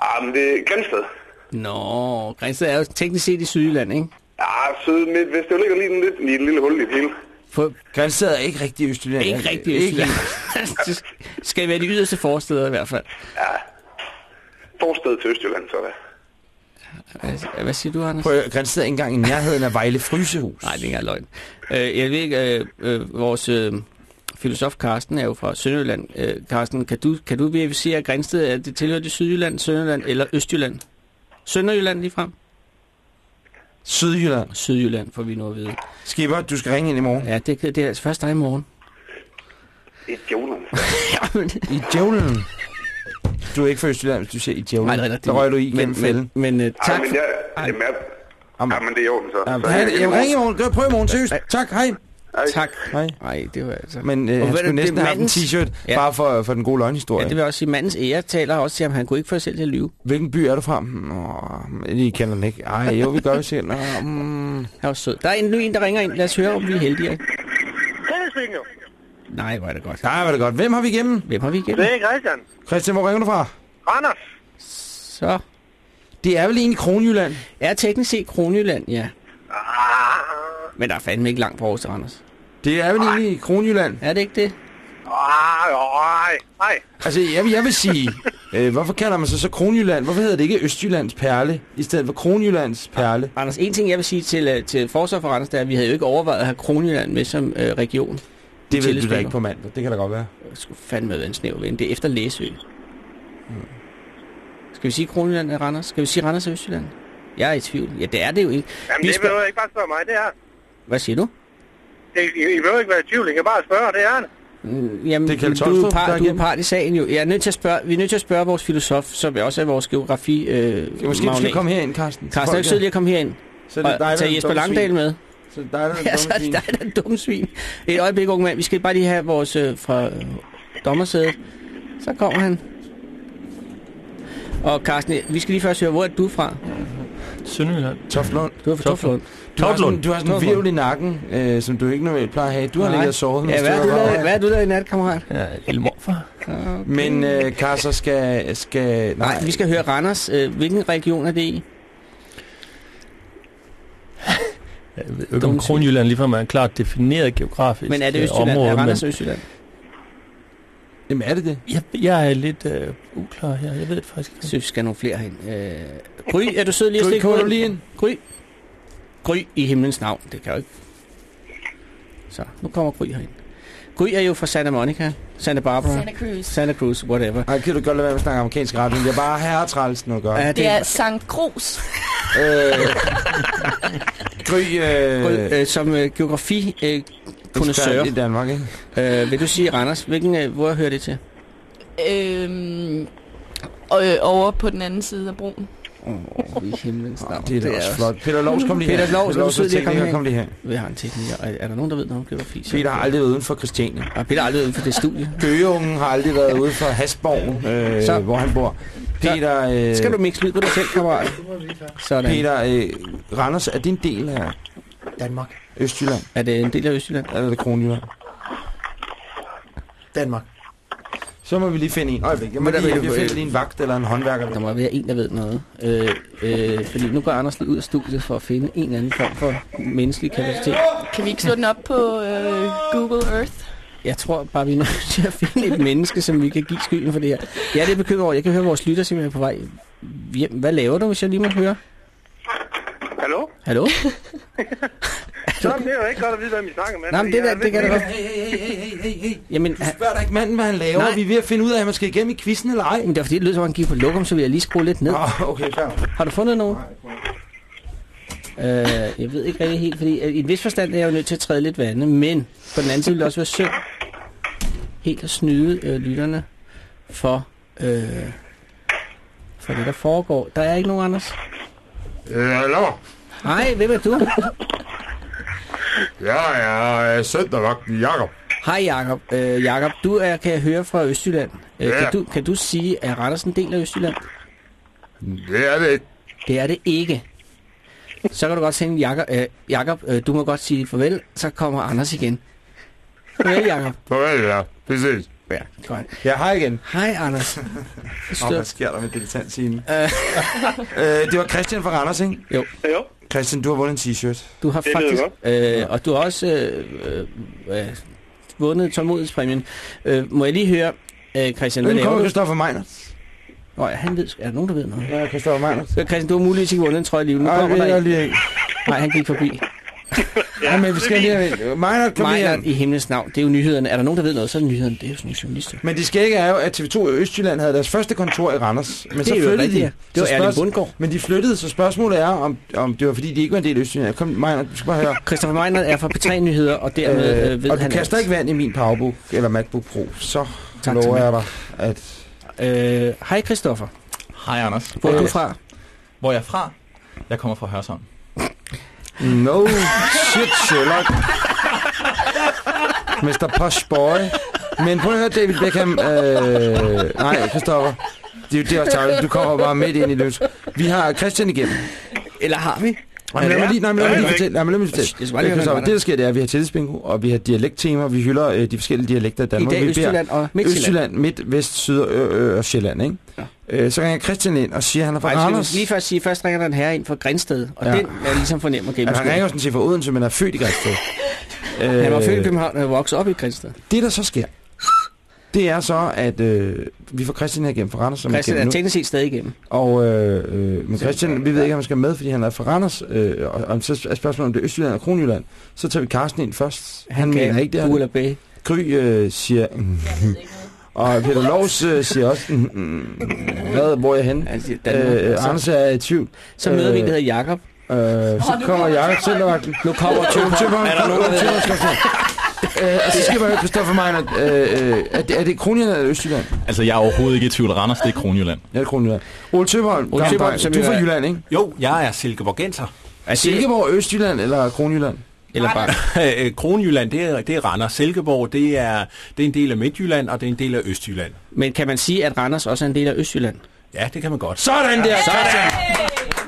Ah, men det er Grænsted. Nå, Grænsted er jo teknisk set i Sydjylland, ikke? Ah, syd, midt, vest, det ligger lige lidt i et lille hul i det hele. For Grænsted er ikke rigtig Østjylland. ikke rigtig Østjylland. det skal være de yderste forsteder i hvert fald. Ja, forsted til Østjylland, så er det. Hvad, hvad siger du, Anders? På Grænsted er ikke engang i nærheden af Vejle Frysehus. Nej, det er ikke løgn. Øh, jeg ved ikke, øh, øh, vores øh, filosof Karsten er jo fra Sønderjylland. Øh, Karsten, kan du, kan du verificere, at Grænsted er det tilhører det Sydjylland, Sønderjylland eller Østjylland? Sønderjylland lige frem? Sydjylland. Sydjylland, får vi nu at vide. Skipper, du skal ringe ind i morgen. Ja, det, det er altså først dig i morgen. I Djævlen. I djævlen. Du er ikke fra Østjylland, hvis du siger i djævlen. Nej, nej, Der røg du i men, gennem fælden. Men, men uh, tak. Ej, men jeg, jamen, jeg, ja, men det er i orden, så. Hej, jeg, jeg ring i morgen. Gør prøv i morgen, seriøst. Tak, hej. Tak. Hej. Nej, det var altså... Men øh, Og han skulle du, næsten det er have haft en mandens- t-shirt, Ja. bare for, for den gode løgnhistorie. Ja, det vil også sige, mandens ære taler også til ham. Han kunne ikke få sig selv til at lyve. Hvilken by er du fra? Nå, I kender den ikke. Ej, jo, vi gør jo selv. Nå, mm. Han var sød. Der er en, nu en, der ringer ind. Lad os høre, om vi er heldige. ikke? Tillidsbingo. Nej, hvor er det godt. Nej, var det godt. Hvem har vi igennem? Hvem har vi igennem? Det er Christian. Christian, hvor ringer du fra? Randers. Så Det er vel egentlig Kronjylland? er teknisk set Kronjylland, ja. Men der er fandme ikke langt fra Aarhus til Randers. Det er vel egentlig Kronjylland? Er det ikke det? Ah, nej, nej. Altså, jeg, vil- jeg vil sige, øh, hvorfor kalder man sig så Kronjylland? Hvorfor hedder det ikke Østjyllands Perle, i stedet for Kronjyllands Perle? Anders, en ting jeg vil sige til, øh, til forsvar for Randers, det er, at vi havde jo ikke overvejet at have Kronjylland med som øh, region. Det ved du da ikke på mandag. Det kan da godt være. Det skulle fandme være en snæv ven. Det er efter Læsø. Skal vi sige Kronjylland er Randers? Skal vi sige Randers er Østjylland? Jeg er i tvivl. Ja, det er det jo ikke. Jamen, Vi det behøver ikke bare spørge mig, det er. Hvad siger du? Det, I, I behøver ikke være i tvivl, I kan bare spørge, det er det. Mm, Jamen, Det er Kjeld du, du, er part, du er part i sagen jo. Jeg er nødt til at spørge, vi er nødt til at spørge vores filosof, som også er vores geografi øh, Måske du skal komme herind, Carsten. Carsten, er ikke sød lige at komme herind? Så er det dig, der er og tag den Jesper dumme Langdal med. Så dig, der er den Ja, dumme så er det svin. dig, der er en dum svin. Et øjeblik, unge mand. Vi skal bare lige have vores øh, fra øh, dommersædet. Så kommer han. Og Carsten, vi skal lige først høre, hvor er du fra? Sønderjylland. Toftlund. Du er fra Toftlund. Du du har sådan en virvel i nakken, øh, som du ikke normalt plejer at have. Du har Nej. ligget og sovet. Ja, hvad du er du herovre. hvad er du lavet i nat, kammerat? Ja, lille morfar. Okay. Men øh, Kasser skal... skal Nej, vi skal høre Randers. Øh, hvilken region er det i? Jeg ved jo ikke, om Kronjylland ligefrem er en klart defineret geografisk Men er det øh, Østjylland? område, er Randers men Østjylland? Jamen er det det? jeg, jeg er lidt øh, uklar her. Jeg ved det faktisk Jeg ikke. synes, vi skal have nogle flere hen. Øh, Gry, er du sød lige at Gry, stikke kommer du lige ind? Gry. Gry i himlens navn. Det kan jo ikke. Så, nu kommer Gry herind. Gry er jo fra Santa Monica, Santa Barbara, Santa Cruz. Santa Cruz, whatever. Ej, kan du godt lade være med at snakke amerikansk ret, men det er bare herretræls noget godt. Ja, Det er St. Cruz. Øh, Gry, øh, Gry øh, som øh, geografi øh, kondensør. i Danmark, ikke? Øh, vil du sige, Randers, hvilken, øh, hvor hører det til? Øhm, øh, over på den anden side af broen. Åh, i himlens navn. Det er da også flot. Peter Lovs, kom lige her. Peter Lovs, du sød lige at komme tekniker, kom her? lige her. Vi har en tekniker. Er, er der nogen, der ved noget om geografi? Så- Peter har aldrig været uden for Christiania. Ja, Peter har aldrig været uden for det studie. Gøgeungen har aldrig været ude for Hasborg, øh, Så. hvor han bor. Peter, øh, Skal du mixe lyd på dig selv, kammerat? Sådan. Peter øh, Randers, er det en del af Danmark. Østjylland? Er det en del af Østjylland? Eller er det Kronjylland? Danmark. Så må vi lige finde en. Øjeblik, jeg må lige, du- finder lige en vagt eller en håndværker. Der må være en, der ved noget. Øh, øh, fordi nu går Anders lige ud af studiet for at finde en eller anden form for menneskelig kapacitet. Kan vi ikke slå den op på øh, Google Earth? Jeg tror bare, vi er nødt til at finde et menneske, som vi kan give skylden for det her. Jeg er lidt bekymret over, jeg kan høre vores lytter simpelthen på vej hjem. Hvad laver du, hvis jeg lige må høre? Hallo? Hallo? Så det er jo ikke godt at vide, hvad vi snakker med. Nej, men det, der, det kan da godt. Hey, hey, hey, hey, hey, hey. Jamen, Du spørger da ikke manden, hvad han laver. Nej. Vi er ved at finde ud af, om man skal igennem i quizzen eller ej. men det er fordi, det lød som om han gik på lokum, så vil jeg lige skrue lidt ned. Oh, okay, fair. Har du fundet nogen? Øh, jeg ved ikke rigtig helt, fordi øh, i en vis forstand er jeg jo nødt til at træde lidt vande, men på den anden side vil det også være synd helt at snyde øh, lytterne for, øh, for det, der foregår. Der er ikke nogen, Anders? Øh, hallo? Nej, hvem er du? Jeg er søndervagten Jakob. Hej Jakob. Øh, Jakob, du er, kan jeg høre, fra Østjylland. Øh, Ja. kan, du, kan du sige, at Randers en del af Østjylland? Det er det ikke. Det er det ikke. Så kan du godt tænke, Jakob, øh, Jakob øh, du må godt sige farvel, så kommer Anders igen. Farvel, Jakob. Farvel, ja. Vi ses. Ja, godt. Ja, hej igen. Hej, Anders. Åh, hvad sker der med dilettantscenen? øh, det var Christian fra Randers, ikke? Jo. Jo. Christian, du har vundet en t-shirt. Du har Det faktisk... Øh, og du har også øh, øh, øh, vundet tålmodighedspræmien. Øh, må jeg lige høre, øh, Christian, hvad laver du? Christoffer Meinert. Nå, ja, han ved, er der nogen, der ved noget? Ja, Christoffer Meinert. Så Christian, du har muligvis ikke vundet en trøje i livet. Nu Nej, kommer er der lige. Nej, han gik forbi. Ja, men vi skal lige. Meinert, kom her. i himlens navn. Det er jo nyhederne. Er der nogen, der ved noget, så er det nyhederne. Det er jo sådan nogle journalister. Men det skægge er jo, at TV2 i Østjylland havde deres første kontor i Randers. Men Det så er flyttede rigtigt, de. Det var Så Erling spørgsmål- Bundgaard. Men de flyttede, så spørgsmålet er, om, om det var fordi, de ikke var en del af Østjylland. Kom, Meinert, du skal bare høre. Christopher Meinert er fra P3-nyheder, og dermed øh, Øh, ved og du han kaster alt. ikke vand i min PowerBook eller MacBook Pro, så Tak lover jeg dig, at... Øh, Hej Christoffer. Hej Anders. Hvor er du fra? Hvor er jeg fra? Jeg kommer fra Hørsholm. No shit, Sherlock. Mr. Posh Boy. Men prøv at høre, David Beckham. Øh, nej, Christoffer. Det, det er også taget. Du kommer bare midt ind i løs. Vi har Christian igennem. Eller har vi? Nej, men lad mig lige, nej, men lad mig lige fortælle. Nej, lad mig fortælle. Jeg skal bare lige Christoffer, hvad det, der sker, det er, at vi har tillidsbingo, og vi har dialekttema. Vi hylder øh, de forskellige dialekter i Danmark. dag vi Østjylland og Midtjylland. Østjylland, Midt, Vest, Syd og, ø, ø, og Sjælland, ikke? Øh, så ringer Christian ind og siger, at han er fra Ej, skal Randers. lige først sige, først ringer der en herre ind fra Grænsted, og Ja. den er ligesom for nem at gennemskue. han ringer sådan set fra Odense, men er født i Græsted. Han var født i København og er vokset op i Grænsted. Det, der så sker, det er så, at øh, vi får Christian her igennem fra Randers. Som Christian igennem er teknisk set stadig igennem. Og, øh, øh, men Christian, vi ved ikke, om han skal med, fordi han er fra Randers. Øh, og, og så er spørgsmålet, om det er Østjylland og Kronjylland. Så tager vi Carsten ind først. Han, han mener ikke det. Eller bag. Gry øh, siger... Mm, og Peter Lovs øh, siger også... Mm, mm, hvad, hvor er jeg henne? Han siger Danmark. Øh, Anders er i tvivl. Så møder vi en, der hedder Jakob. Øh, så kommer Jakob Søndervagten. Nu kommer Tømmer, tømmer, Er der nogen, der ved det? Øh, og så skal man høre Christoffer Meiner, øh, øh, er, det, er det Kronjylland eller Østjylland? Altså, jeg er overhovedet ikke i tvivl. Randers, det er Kronjylland. Ja, det er Kronjylland. Ole Tømmerholm, Ole som du er jo fra Jylland, ikke? Jo, jeg er silkeborgenser. Er Silkeborg, Østjylland eller Kronjylland? Eller bare... Øh, Kronjylland, det er, det er Randers. Silkeborg, det er, det er en del af Midtjylland, og det er en del af Østjylland. Men kan man sige, at Randers også er en del af Østjylland? Ja, det kan man godt. Sådan der! Sådan!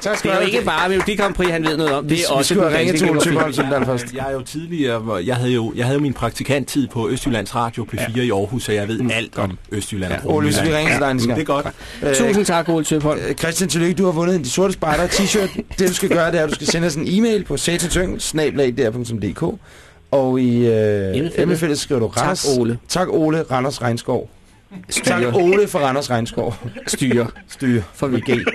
Tak Det er jo ikke bare Melodi Grand Prix, han ved noget om. Det er Vi også skulle have ringet danske til Ole som den først. Jeg er jo tidligere, hvor jeg havde jo, jeg havde jo min praktikanttid på Østjyllands Radio P4 ja. i Aarhus, så jeg ved alt om Østjylland. og Ole, hvis vi ringer til dig Ja. Det er godt. Øh, Tusind tak, Ole Tøbhold. Øh, Christian, tillykke, du har vundet en De Sorte Spejder t-shirt. det du skal gøre, det er, at du skal sende os en e-mail på satansøng, og i øh, Emnefeltet. emnefeltet skriver du Tak, Randers. Ole. Tak, Ole Randers Regnskov. Styre. Tak, Ole fra Randers Regnskov. Styre. Styre. For VG.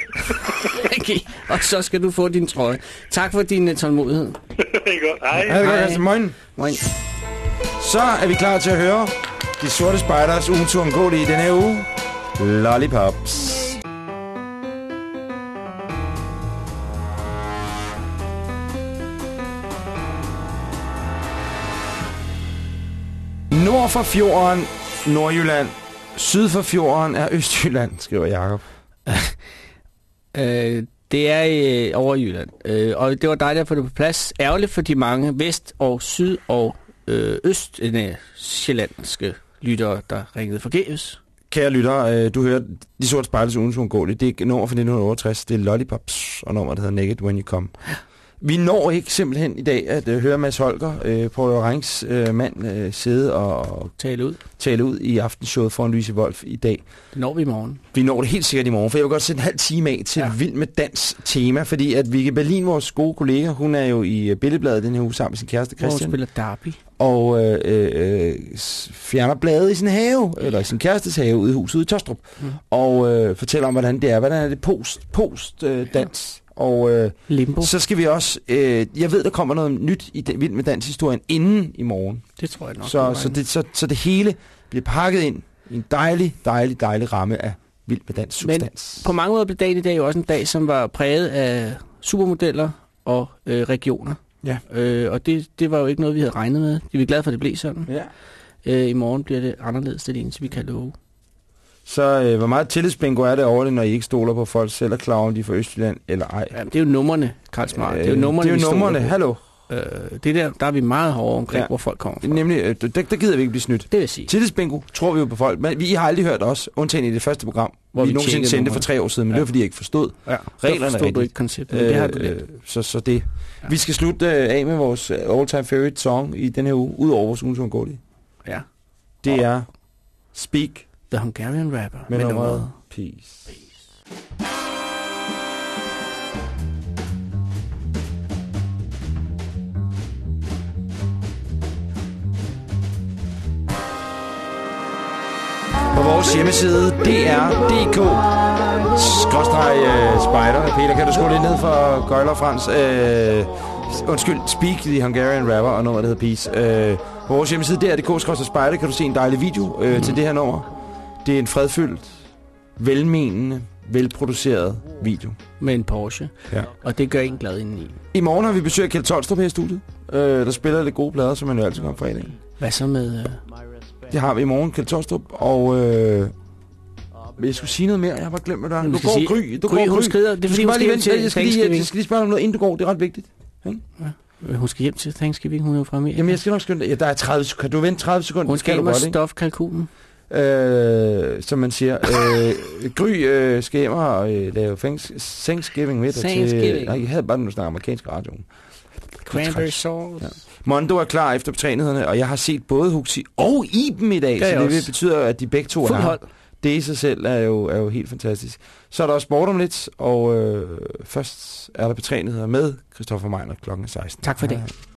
okay. Og så skal du få din trøje. Tak for din uh, tålmodighed. det er godt. Hej. Det gør altså. Moin. Moin. Så er vi klar til at høre De Sorte Spejders ugens uundgåelige i denne her uge. Lollipops. Nord for fjorden, Nordjylland. Syd for fjorden er Østjylland, skriver Jakob. Øh, det er øh, over i Jylland. Øh, og det var dejligt at få det på plads. Ærgerligt for de mange vest- og syd- og øh, øst øh, sjællandske lyttere, der ringede forgæves. Kære lytter, øh, du hører De Sorte Spejders ugens uundgåelige. Det er nummer fra 1968. Det er Lollipops, og nummer, der hedder Naked When You Come. Vi når ikke simpelthen i dag at øh, høre Mads Holger, øh, på Rangs øh, mand, øh, sidde og Tale ud. tale ud i aftenshowet foran Louise Wolf i dag. Det når vi i morgen. Vi når det helt sikkert i morgen, for jeg vil godt sætte en halv time af til ja. Vild med Dans tema, fordi at Vicky Berlin, vores gode kollega, hun er jo i øh, Billedbladet den her uge sammen med sin kæreste Hvor hun Christian, spiller Derby. og øh, øh, s- fjerner bladet i sin have, eller i sin kærestes have ude i huset ude i Tostrup, Mm. og øh, fortæller om, hvordan det er, hvordan er det post, post øh, dans. Og øh, Limbo. så skal vi også, øh, jeg ved, der kommer noget nyt i Vild med Dans-historien inden i morgen. Det tror jeg nok. Så, så, det, så, så det hele bliver pakket ind i en dejlig, dejlig, dejlig ramme af Vild med Dans Men substans. på mange måder blev dagen i dag jo også en dag, som var præget af supermodeller og øh, regioner. Ja. Øh, og det, det var jo ikke noget, vi havde regnet med. Vi er glade for, at det blev sådan. Ja. Øh, I morgen bliver det anderledes, det er det eneste, vi kan love. Så øh, hvor meget tillidsbingo er det over det, når I ikke stoler på folk selv er klar over, om de er fra Østjylland eller ej? Jamen, det er jo numrene, Karl Smart. det er jo Øh, numrene, det er jo på. Hallo. Øh, det der, der er vi meget hårde omkring, Ja. hvor folk kommer fra. Nemlig, øh, der, der gider vi ikke blive snydt. Det vil sige. Tillidsbingo tror vi jo på folk, men vi I har aldrig hørt os, undtagen i det første program, hvor vi, vi nogensinde sendte for tre år siden, men Ja. det var fordi, jeg ikke forstod Ja. reglerne forstod du rigtigt. ikke konceptet, men det har du lært. så, så det. Ja. Vi skal slutte øh, af med vores øh, all-time favorite song i den her uge, ud over vores ugens uundgåelige. Ja. Det er Speak The Hungarian Rapper. med, med nummeret nummeret Peace. På vores hjemmeside dr.dk skråstreg øh, spider. Peter, kan du skrue lidt ned for Gøjler Frans? Øh, undskyld, Speak, the Hungarian rapper, og nummeret der hedder Peace. Øh, på vores hjemmeside dr.dk skråstreg spider kan du se en dejlig video øh, til det her nummer. Det er en fredfyldt, velmenende, velproduceret video. Med en Porsche. Ja. Og det gør en glad indeni. I morgen har vi besøg af Kjeld Tolstrup her i studiet. Øh, der spiller lidt gode plader, som man jo altid gør om fredagen. Hvad så med... Øh, Det har vi i morgen, Kjeld Tolstrup. Og øh, jeg skulle sige noget mere. Jeg har bare glemt, hvad der er. Du går sige- Gry. Du Gry, går Gry. skrider. Det er Du fordi, skal hun skal hjem til Jeg skal lige, jeg skal lige spørge om noget, inden du går. Det er ret vigtigt. Ikke? øh, hun skal hjem til Thanksgiving, hun er jo fra Amerika. Jamen, jeg skal nok skynde dig. Ja, der er 30 sekunder. Kan du vente 30 sekunder? Hun skal du hjem og godt, ikke? Øh, som man siger. Øh, Gry øh, skal hjem og øh, lave thanks- Thanksgiving middag til... Nej, jeg havde bare nu snakke amerikansk radio. Cranberry sauce. Ja. Mondo er klar efter betrænighederne, og jeg har set både Huxi og Iben i dag, Det så det også. betyder, at de begge to er hold. Det i sig selv er jo, er jo helt fantastisk. Så er der også sport om lidt, og øh, først er der betræenigheder med Christoffer Meiner kl. 16. Tak for det.